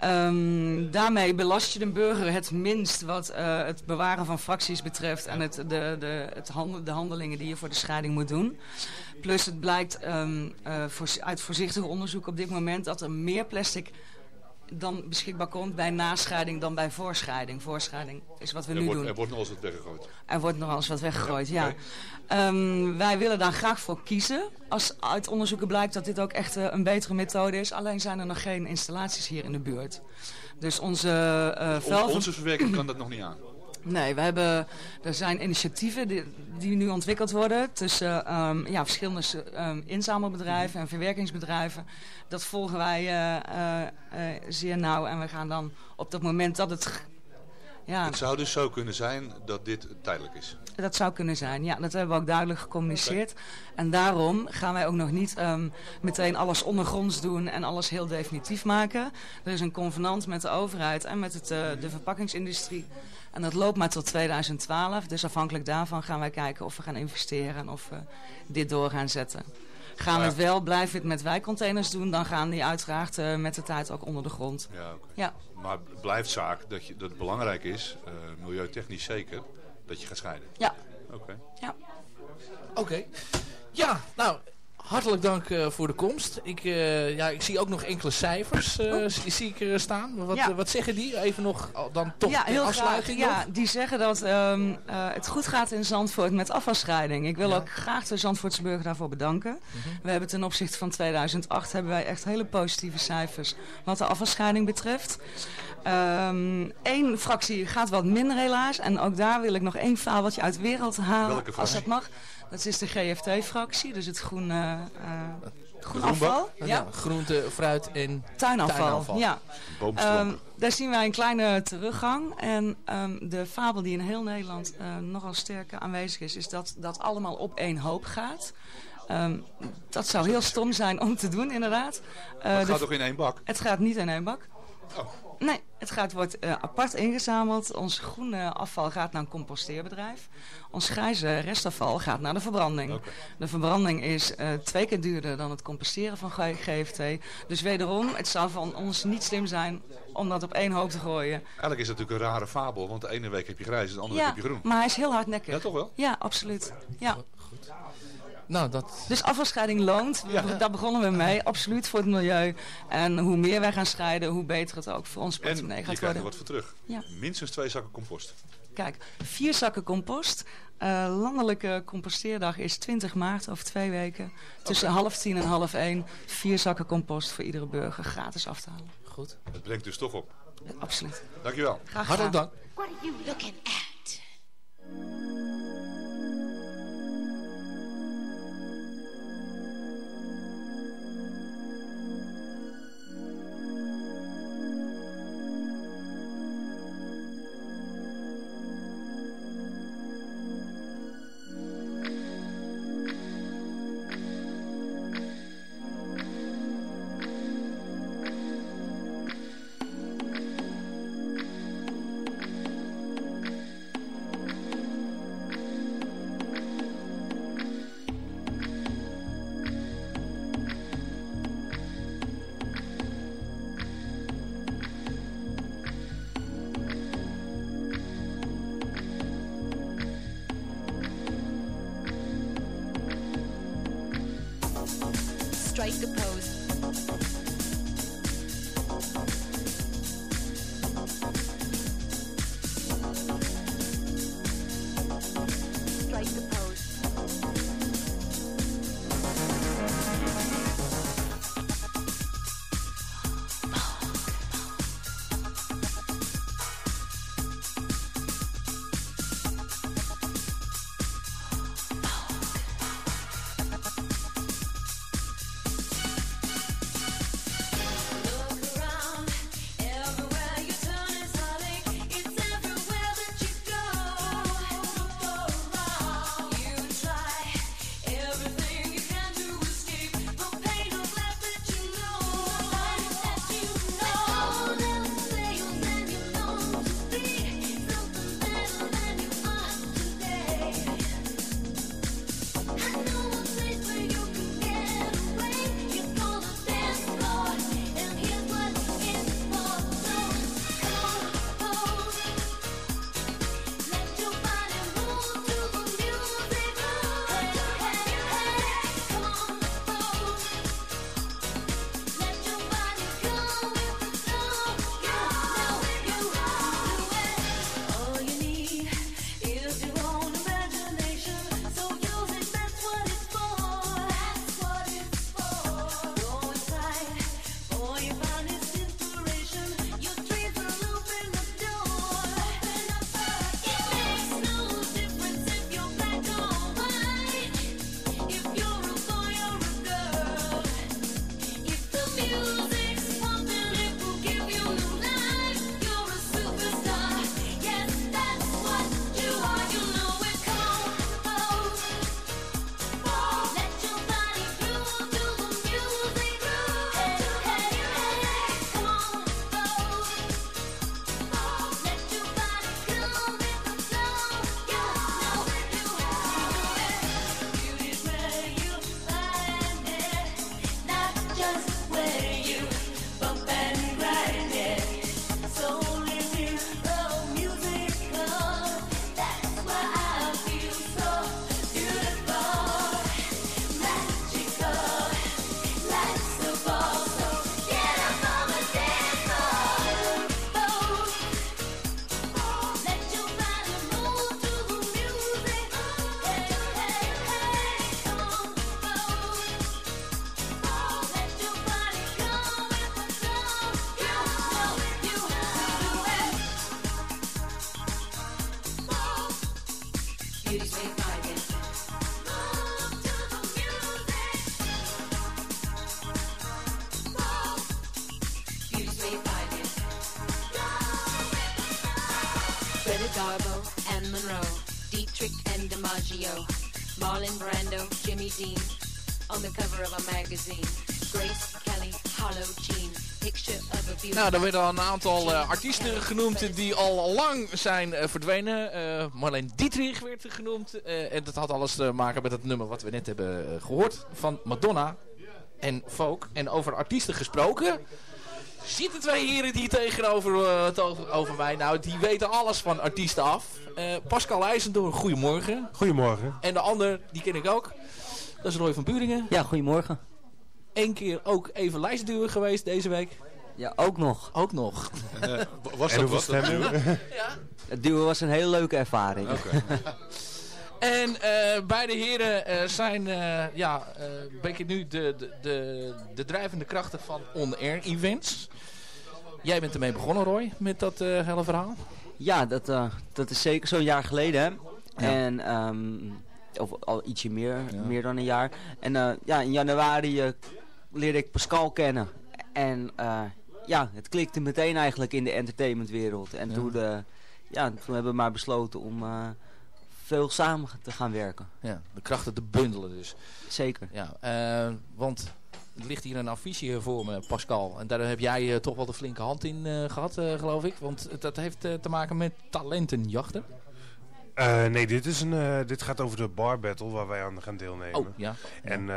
Ehm, daarmee belast je de burger het minst wat eh, het bewaren van fracties betreft en het, de, de, het de handelingen die je voor de scheiding moet doen. Plus het blijkt ehm, eh, voor, uit voorzichtig onderzoek op dit moment dat er meer plastic dan beschikbaar komt bij nascheiding dan bij voorscheiding. Voorscheiding is wat we Er nu wordt, doen. er wordt nog eens wat weggegooid. Er wordt nog eens wat weggegooid, ja. Ehm, wij willen daar graag voor kiezen. Als uit onderzoeken blijkt dat dit ook echt eh, een betere methode is. Alleen zijn er nog geen installaties hier in de buurt. Dus onze On- velven- onze verwerking kan dat nog niet aan. Nee, we hebben, er zijn initiatieven die, die nu ontwikkeld worden tussen ehm, ja, verschillende ehm, inzamelbedrijven en verwerkingsbedrijven. Dat volgen wij eh, eh, eh, zeer nauw en we gaan dan op dat moment dat het... Ja, Het zou dus zo kunnen zijn dat dit tijdelijk is. dat zou kunnen zijn, ja. Dat hebben we ook duidelijk gecommuniceerd. En daarom gaan wij ook nog niet ehm, meteen alles ondergronds doen en alles heel definitief maken. Er is een convenant met de overheid en met het, de verpakkingsindustrie. En dat loopt maar tot 2012. Dus afhankelijk daarvan gaan wij kijken of we gaan investeren en of we dit door gaan zetten. Gaan we het wel, blijven we het met wijkcontainers doen, dan gaan die uiteraard eh, met de tijd ook onder de grond. Ja. Ja. Maar het blijft zaak dat, je, dat het belangrijk is, eh, milieutechnisch zeker, dat je gaat scheiden. Ja. Oké. Ja. Oké. Ja, nou, hartelijk dank eh, voor de komst. Ik, eh, ja, ik zie ook nog enkele cijfers eh, zie, zie ik er staan. Wat, Ja. wat zeggen die? Even nog oh, dan toch ja, de heel afsluiting graag. Ja, die zeggen dat ehm, eh, het goed gaat in Zandvoort met afvalscheiding. Ik wil ook graag de Zandvoortse burger daarvoor bedanken. We hebben ten opzichte van 2008 hebben wij echt hele positieve cijfers wat de afvalscheiding betreft. Eén fractie gaat wat minder helaas. En ook daar wil ik nog één fabeltje uit de wereld halen, Welke als dat mag. Dat is de GFT-fractie, dus het groen, eh, eh, groen Groenbak? afval. Ja. groente, fruit en Tuinafval, tuinafval. ja. Ehm, daar zien wij een kleine teruggang. En ehm, de fabel die in heel Nederland eh, nogal sterk aanwezig is, is dat dat allemaal op één hoop gaat. Ehm, dat zou heel stom zijn om te doen, inderdaad. Eh, het de- gaat toch in één bak? Het gaat niet in één bak. Oh. Nee, het gaat, wordt eh, apart ingezameld. Ons groene afval gaat naar een composteerbedrijf. Ons grijze restafval gaat naar de verbranding. De verbranding is eh, twee keer duurder dan het composteren van GFT. Dus wederom, het zou van ons niet slim zijn om dat op één hoop te gooien. Eigenlijk is het natuurlijk een rare fabel, want de ene week heb je grijs en de andere Ja, week heb je groen. maar hij is heel hardnekkig. Ja, toch wel? Ja, absoluut. Ja. Nou, dat... Dus afvalscheiding loont, daar begonnen we mee, absoluut voor het milieu. En hoe meer wij gaan scheiden, hoe beter het ook voor ons En portemonnee je gaat krijgt er worden. wat voor terug. Ja. Minstens twee zakken compost. Kijk, vier zakken compost. Eh, landelijke composteerdag is 20 maart, over twee weken. Tussen half tien en half één. Vier zakken compost voor iedere burger gratis af te halen. Goed. Het brengt dus toch op. Absoluut. Dankjewel. Graag Hartelijk gedaan. dank. What are you looking at? Nou, er werden al een aantal eh, artiesten genoemd die al lang zijn eh, verdwenen. Eh Marleen Dietrich werd genoemd. eh, en dat had alles te maken met het nummer wat we net hebben eh, gehoord. Van Madonna en Folk. En over artiesten gesproken. Zitten twee heren die tegenover eh, to- over mij. Nou, die weten alles van artiesten af. Eh, Pascal IJzendoorn, goedemorgen. Goedemorgen. En de ander, die ken ik ook. Dat is Roy van Buringen. Ja, goedemorgen. Eén keer ook even lijstduwer geweest deze week. Ja, ook nog. Ook nog. (laughs) Was dat wat duwen? Het duwen was een hele leuke ervaring. (laughs) En eh, beide heren eh, zijn eh, ja, eh, een beetje nu de, de, de, de drijvende krachten van on-air events. Jij bent ermee begonnen, Roy, met dat eh, hele verhaal. Ja, dat, eh, dat is zeker zo'n jaar geleden. Hè? Ja. En, ehm, of al ietsje meer, meer dan een jaar. En eh, ja, in januari leerde ik Pascal kennen. En eh, ja, het klikte meteen eigenlijk in de entertainmentwereld. En Ja. toen, eh, ja, toen hebben we maar besloten om eh, veel samen te gaan werken. Ja, de krachten te bundelen dus. Zeker. Ja, eh, want er ligt hier een affiche voor me, Pascal. En daar heb jij toch wel de flinke hand in eh, gehad, eh, geloof ik. Want dat heeft te maken met talentenjachten. Eh, nee, dit, is een, eh, dit gaat over de bar battle waar wij aan gaan deelnemen. Oh, ja. En, eh,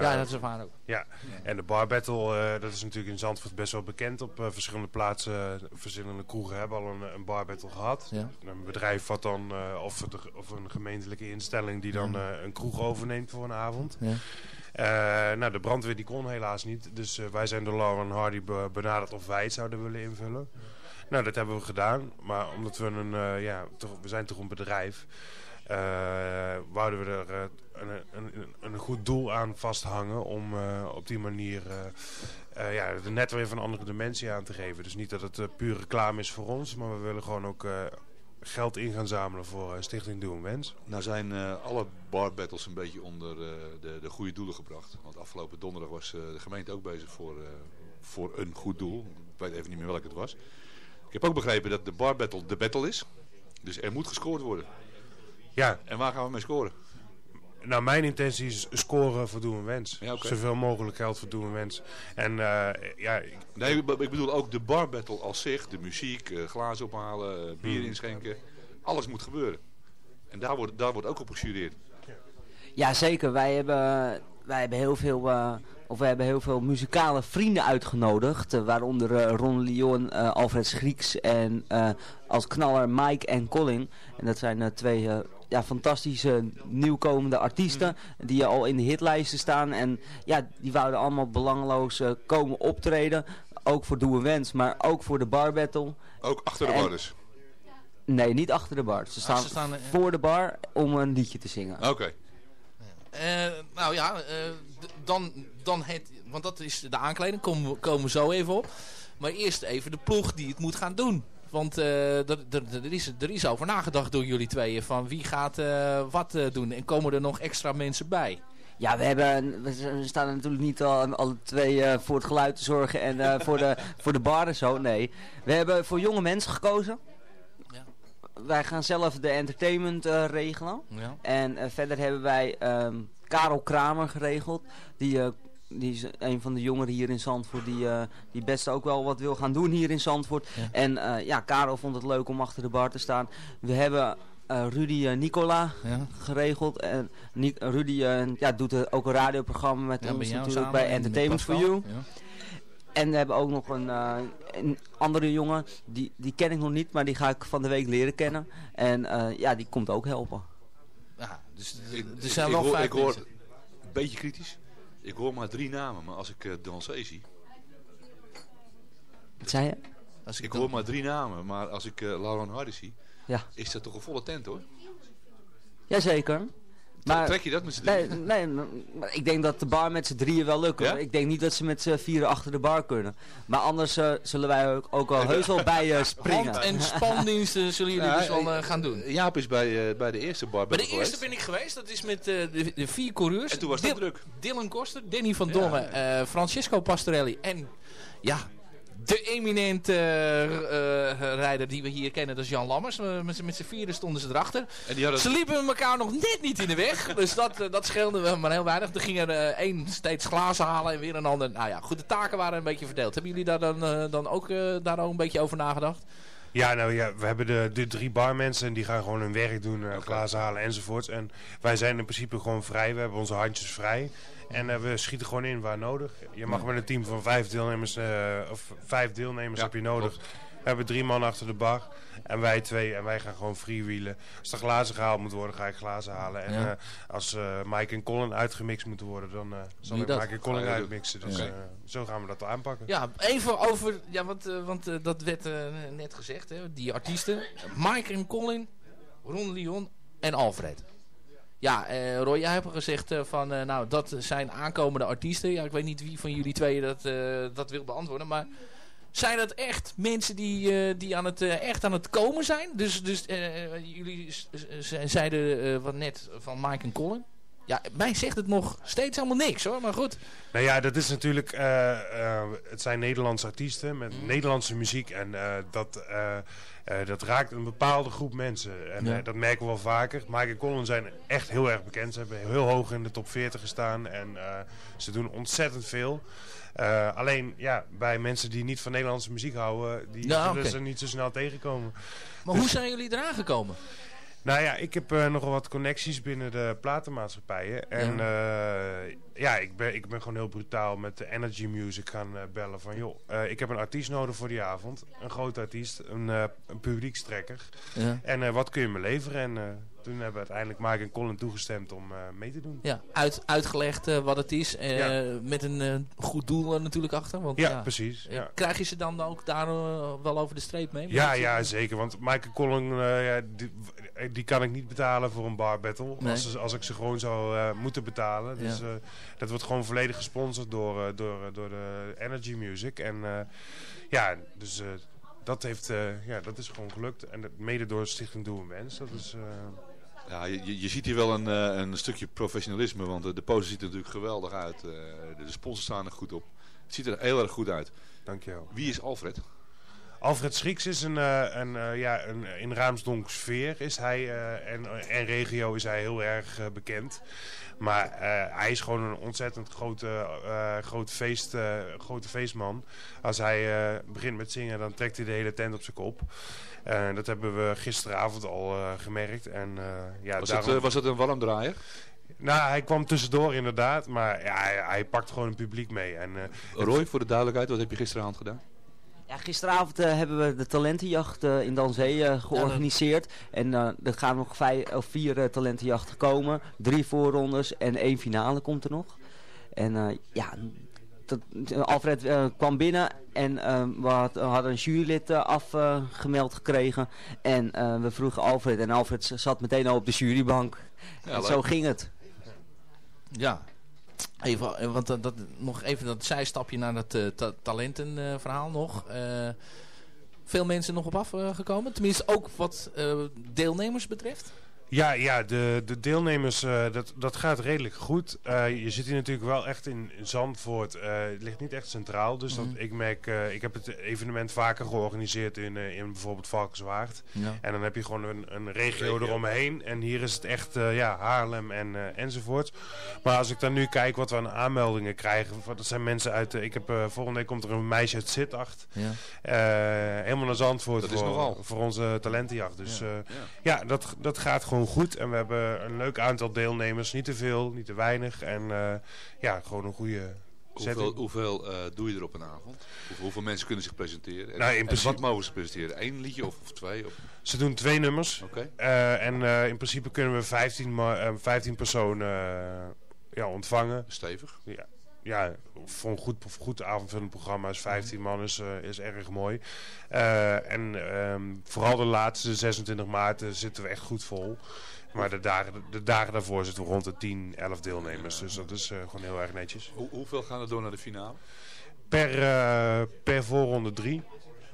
Ja, dat is ervaren ook. Ja, en de bar battle, eh, dat is natuurlijk in Zandvoort best wel bekend op eh, verschillende plaatsen. verschillende kroegen hebben al een, een bar battle gehad. Ja. Een bedrijf wat dan, eh, of, of een gemeentelijke instelling die dan eh, een kroeg overneemt voor een avond. Ja. Eh, nou, de brandweer die kon helaas niet. Dus eh, wij zijn door Lauren Hardy be- benaderd of wij het zouden willen invullen. Nou, dat hebben we gedaan. Maar omdat we een, eh, ja, toch, we zijn toch een bedrijf, eh, wouden we er eh, een, een, een, goed doel aan vasthangen om op die manier ja, er net weer van een andere dimensie aan te geven. Dus niet dat het puur reclame is voor ons, maar we willen gewoon ook geld in gaan zamelen voor Stichting Doe een Wens. Nou zijn alle bar battles een beetje onder de, de goede doelen gebracht. Want afgelopen donderdag was de gemeente ook bezig voor, voor een goed doel. Ik weet even niet meer welk het was. Ik heb ook begrepen dat de bar battle de battle is. Dus er moet gescoord worden. Ja. En waar gaan we mee scoren? Nou, mijn intentie is scoren voor Doe een Wens. Ja, oké. Zoveel mogelijk geld voor Doe een Wens. En eh, ja, ik- Nee, ik ik bedoel ook de bar battle als zich. De muziek, eh, glazen ophalen, eh, bier Hmm. inschenken. Alles moet gebeuren. En daar wordt, daar wordt ook op gestudeerd. Ja, zeker. Wij hebben, wij hebben heel veel... eh, of we hebben heel veel muzikale vrienden uitgenodigd. eh, waaronder eh, Ron Leon, eh, Alfred Schrieks en eh, als knaller Mike en Colin. En dat zijn eh, twee ja, fantastische nieuwkomende artiesten. Die al in de hitlijsten staan. En ja, die wouden allemaal belangloos eh, komen optreden. Ook voor Doe een Wens, maar ook voor de bar battle. Ook achter de bar dus? Nee, niet achter de bar. Ze staan, ze staan, voor de bar om een liedje te zingen. Oké. Nou ja, eh, dan, dan het, want dat is de aankleding, komen we, komen we zo even op. Maar eerst even de ploeg die het moet gaan doen. Want eh, er, er, er, is, er is over nagedacht door jullie tweeën van wie gaat eh, wat eh, doen. En komen er nog extra mensen bij? Ja, we, hebben, we staan natuurlijk niet al, alle twee eh, voor het geluid te zorgen en eh, voor, de, (laughs) voor de bar en zo. Nee, we hebben voor jonge mensen gekozen. Wij gaan zelf de entertainment eh, regelen. Ja. En eh, verder hebben wij ehm, Karel Kramer geregeld. Die, eh, die is een van de jongeren hier in Zandvoort die, die best ook wel wat wil gaan doen hier in Zandvoort. En ja, Karel vond het leuk om achter de bar te staan. We hebben eh, Rudy Nicola Ja. geregeld. En Ni- Rudy ja, doet ook een radioprogramma met Ja, ons natuurlijk bij Entertainment for. You. En we hebben ook nog een, eh, een andere jongen, die, die ken ik nog niet, maar die ga ik van de week leren kennen. En eh, ja, die komt ook helpen. Ja, dus er zijn wel ik hoor, vijf ik hoor mensen. een beetje kritisch. Ik hoor maar drie namen, maar als ik uh, Dansé zie... Wat zei je? Als ik hoor maar drie namen, maar als ik uh, Lauren Hardy zie, Ja. is dat toch een volle tent hoor. Jazeker. Maar, Trek je dat met z'n nee, drieën? nee, maar ik denk dat de bar met z'n drieën wel lukt. Ja? Ik denk niet dat ze met z'n vieren achter de bar kunnen. Maar anders eh, zullen wij ook, ook al heus wel bij je springen. Hand- en spandiensten zullen jullie Ja, dus wel eh, gaan doen. Jaap is bij, uh, bij de eerste bar Bij de eerste ben ik geweest. Dat is met uh, de, de, vier coureurs. En toen was het druk. Dylan Koster, Danny van Dongen, ja. uh, Francesco Pastorelli en ja, de eminente uh, rijder die we hier kennen, dat is Jan Lammers. met met z'n vieren stonden ze erachter. En die hadden... Ze liepen elkaar nog net niet in de weg. (laughs) dus dat, dat scheelde wel maar heel weinig. Er ging er één steeds glazen halen en weer een ander. Nou ja, goed, de taken waren een beetje verdeeld. Hebben jullie daar dan, dan ook, daar ook een beetje over nagedacht? Ja, nou ja, we hebben de, de drie barmensen en die gaan gewoon hun werk doen, uh, glazen halen enzovoorts. En wij zijn in principe gewoon vrij, we hebben onze handjes vrij. En uh, we schieten gewoon in waar nodig. Je mag met een team van vijf deelnemers, uh, of vijf deelnemers ja, heb je nodig. Klopt. We hebben drie man achter de bar en wij twee en wij gaan gewoon freewheelen. Als er glazen gehaald moeten worden, ga ik glazen halen. En ja. als Mike en Colin uitgemixt moeten worden, dan zal ik Mike en Colin uitmixen. Dus zo gaan we dat aanpakken. Ja, even over, ja, want, want dat werd net gezegd, hè, die artiesten. Mike en Colin, Ron Leon en Alfred. Ja, uh, Roy, jij hebt gezegd uh, van, uh, nou, dat zijn aankomende artiesten. Ja, ik weet niet wie van jullie tweeën dat, dat wil beantwoorden, maar zijn dat echt mensen die, die aan het, echt aan het komen zijn? Dus, dus jullie zeiden wat net van Mike en Colin. Ja, mij zegt het nog steeds helemaal niks hoor, maar goed. Nou ja, dat is natuurlijk, het zijn Nederlandse artiesten met mm. Nederlandse muziek en dat... Uh, dat raakt een bepaalde groep mensen. En ja. uh, dat merken we wel vaker. Mike en Colin zijn echt heel erg bekend. Ze hebben heel hoog in de top 40 gestaan. En uh, ze doen ontzettend veel. alleen ja, bij mensen die niet van Nederlandse muziek houden... die ja, zullen okay. ze niet zo snel tegenkomen. Maar dus, hoe zijn jullie eraan gekomen? Nou ja, ik heb eh, nogal wat connecties binnen de platenmaatschappijen. En ja, ja ik, ben, ik ben gewoon heel brutaal met de Energy Music gaan eh, bellen. Van joh, eh, ik heb een artiest nodig voor die avond. Een groot artiest, een, eh, een publiekstrekker. Ja. En eh, wat kun je me leveren? En eh, toen hebben uiteindelijk Mike en Colin toegestemd om eh, mee te doen. Ja, uit, uitgelegd eh, wat het is. Ja. Met een goed doel natuurlijk achter. Want, Ja, precies, eh, ja. Krijg je ze dan ook daar wel over de streep mee? Ja, ja, zeker. Want Mike en Colin, ja, die, die kan ik niet betalen voor een bar battle. Nee. Als, als ik ze gewoon zou moeten betalen. Dus Ja. dat wordt gewoon volledig gesponsord door, door, door de Energy Music. En ja, dus dat, heeft, ja, dat is gewoon gelukt. En dat mede door Stichting Doe een Wens. Dat is... eh, Ja, je, je- ziet hier wel een, eh, een stukje professionalisme, want de, de pose ziet er natuurlijk geweldig uit. Eh, de, sponsors staan er goed op. Het ziet er heel erg goed uit. Dankjewel. Wie is Alfred? Alfred Schrieks is een, eh, een, eh, ja, een, in Raamsdonk sfeer is hij, eh, en, en regio is hij heel erg eh, bekend. Maar eh, hij is gewoon een ontzettend grote, eh, groot feest, eh, grote feestman. Als hij eh, begint met zingen, dan trekt hij de hele tent op zijn kop. Eh, dat hebben we gisteravond al eh, gemerkt. En, eh, ja, Was, daarom... het, was het een warmdraaier? Nou, hij kwam tussendoor inderdaad, maar ja, hij, hij pakt gewoon een publiek mee. En, eh, Roy, voor de duidelijkheid, wat heb je gisteravond gedaan? Ja, gisteravond hebben we de talentenjacht eh, in Danzee eh, georganiseerd. En er gaan nog vijf, of vier talentenjachten komen. Drie voorrondes en één finale komt er nog. En eh, ja, dat, Alfred eh, kwam binnen en eh, we, had- we hadden een jurylid eh, afgemeld gekregen. En eh, we vroegen Alfred en Alfred zat meteen al op de jurybank. Ja, en zo ging het. Ja. Even, eh, want dat, dat, nog even dat zijstapje naar dat eh, ta- talentenverhaal nog. Eh, veel mensen nog op afgekomen. Tenminste ook wat eh, deelnemers betreft. Ja, ja de, de deelnemers, eh, dat, dat gaat redelijk goed. Eh, je zit hier natuurlijk wel echt in, in Zandvoort. Eh, het ligt niet echt centraal. Dus dat, Mhm. ik merk, eh, ik heb het evenement vaker georganiseerd in, in bijvoorbeeld Valkenswaard. Ja. En dan heb je gewoon een, een regio, eromheen. En hier is het echt ja, ja, Haarlem en, eh, enzovoort. Maar als ik dan nu kijk wat we aan aanmeldingen krijgen. Dat zijn mensen uit, ik heb, eh, volgende week komt er een meisje uit Sittard. Ja. Eh, helemaal naar Zandvoort Dat is voor, nogal. voor onze talentenjacht. Dus Ja. ja, ja dat, dat gaat gewoon goed. En we hebben een leuk aantal deelnemers. Niet te veel, niet te weinig. En eh, ja, gewoon een goede Hoeveel, hoeveel eh, doe je er op een avond? Hoeveel, hoeveel mensen kunnen zich presenteren? En, Nou, in en principe- wat mogen ze presenteren? Eén liedje of, of twee? Of... Ze doen twee nummers. Oké. Eh, en in principe kunnen we 15, ma- eh, 15 personen ja, ontvangen. Stevig. Ja, ja, voor een goed, goed avondvullend programma is 15 man is, eh, is erg mooi. Eh, en ehm, vooral de laatste 26 maart eh, zitten we echt goed vol. Maar de dagen, de dagen daarvoor zitten we rond de 10, 11 deelnemers. Dus dat is eh, gewoon heel erg netjes. Hoe, hoeveel gaan er door naar de finale? Per, eh, per voorronde drie.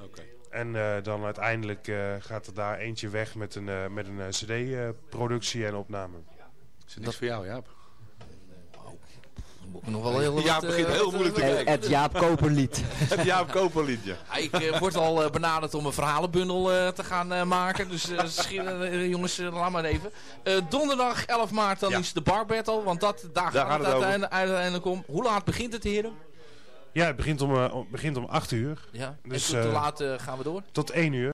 Oké. En eh, dan uiteindelijk eh, gaat er daar eentje weg met een, eh, met een cd-productie en opname. Is niks voor jou, Jaap? Nog wel heel Jaap wat, begint eh, heel wat, moeilijk te kijken. Het Jaap Koperlied. (laughs) Het Jaap Koperliedje. Ja, Ik eh, word al eh, benaderd om een verhalenbundel eh, te gaan eh, maken. Dus jongens, laat maar even. Eh, donderdag 11 maart dan Ja. is de bar battle. Want dat, daar, Daar gaat het uiteindelijk, uiteindelijk om. Hoe laat begint het heren? Ja, het begint om, eh, begint om 8 uur. Ja. Dus, en tot hoe laat gaan we door? Tot 1 uur.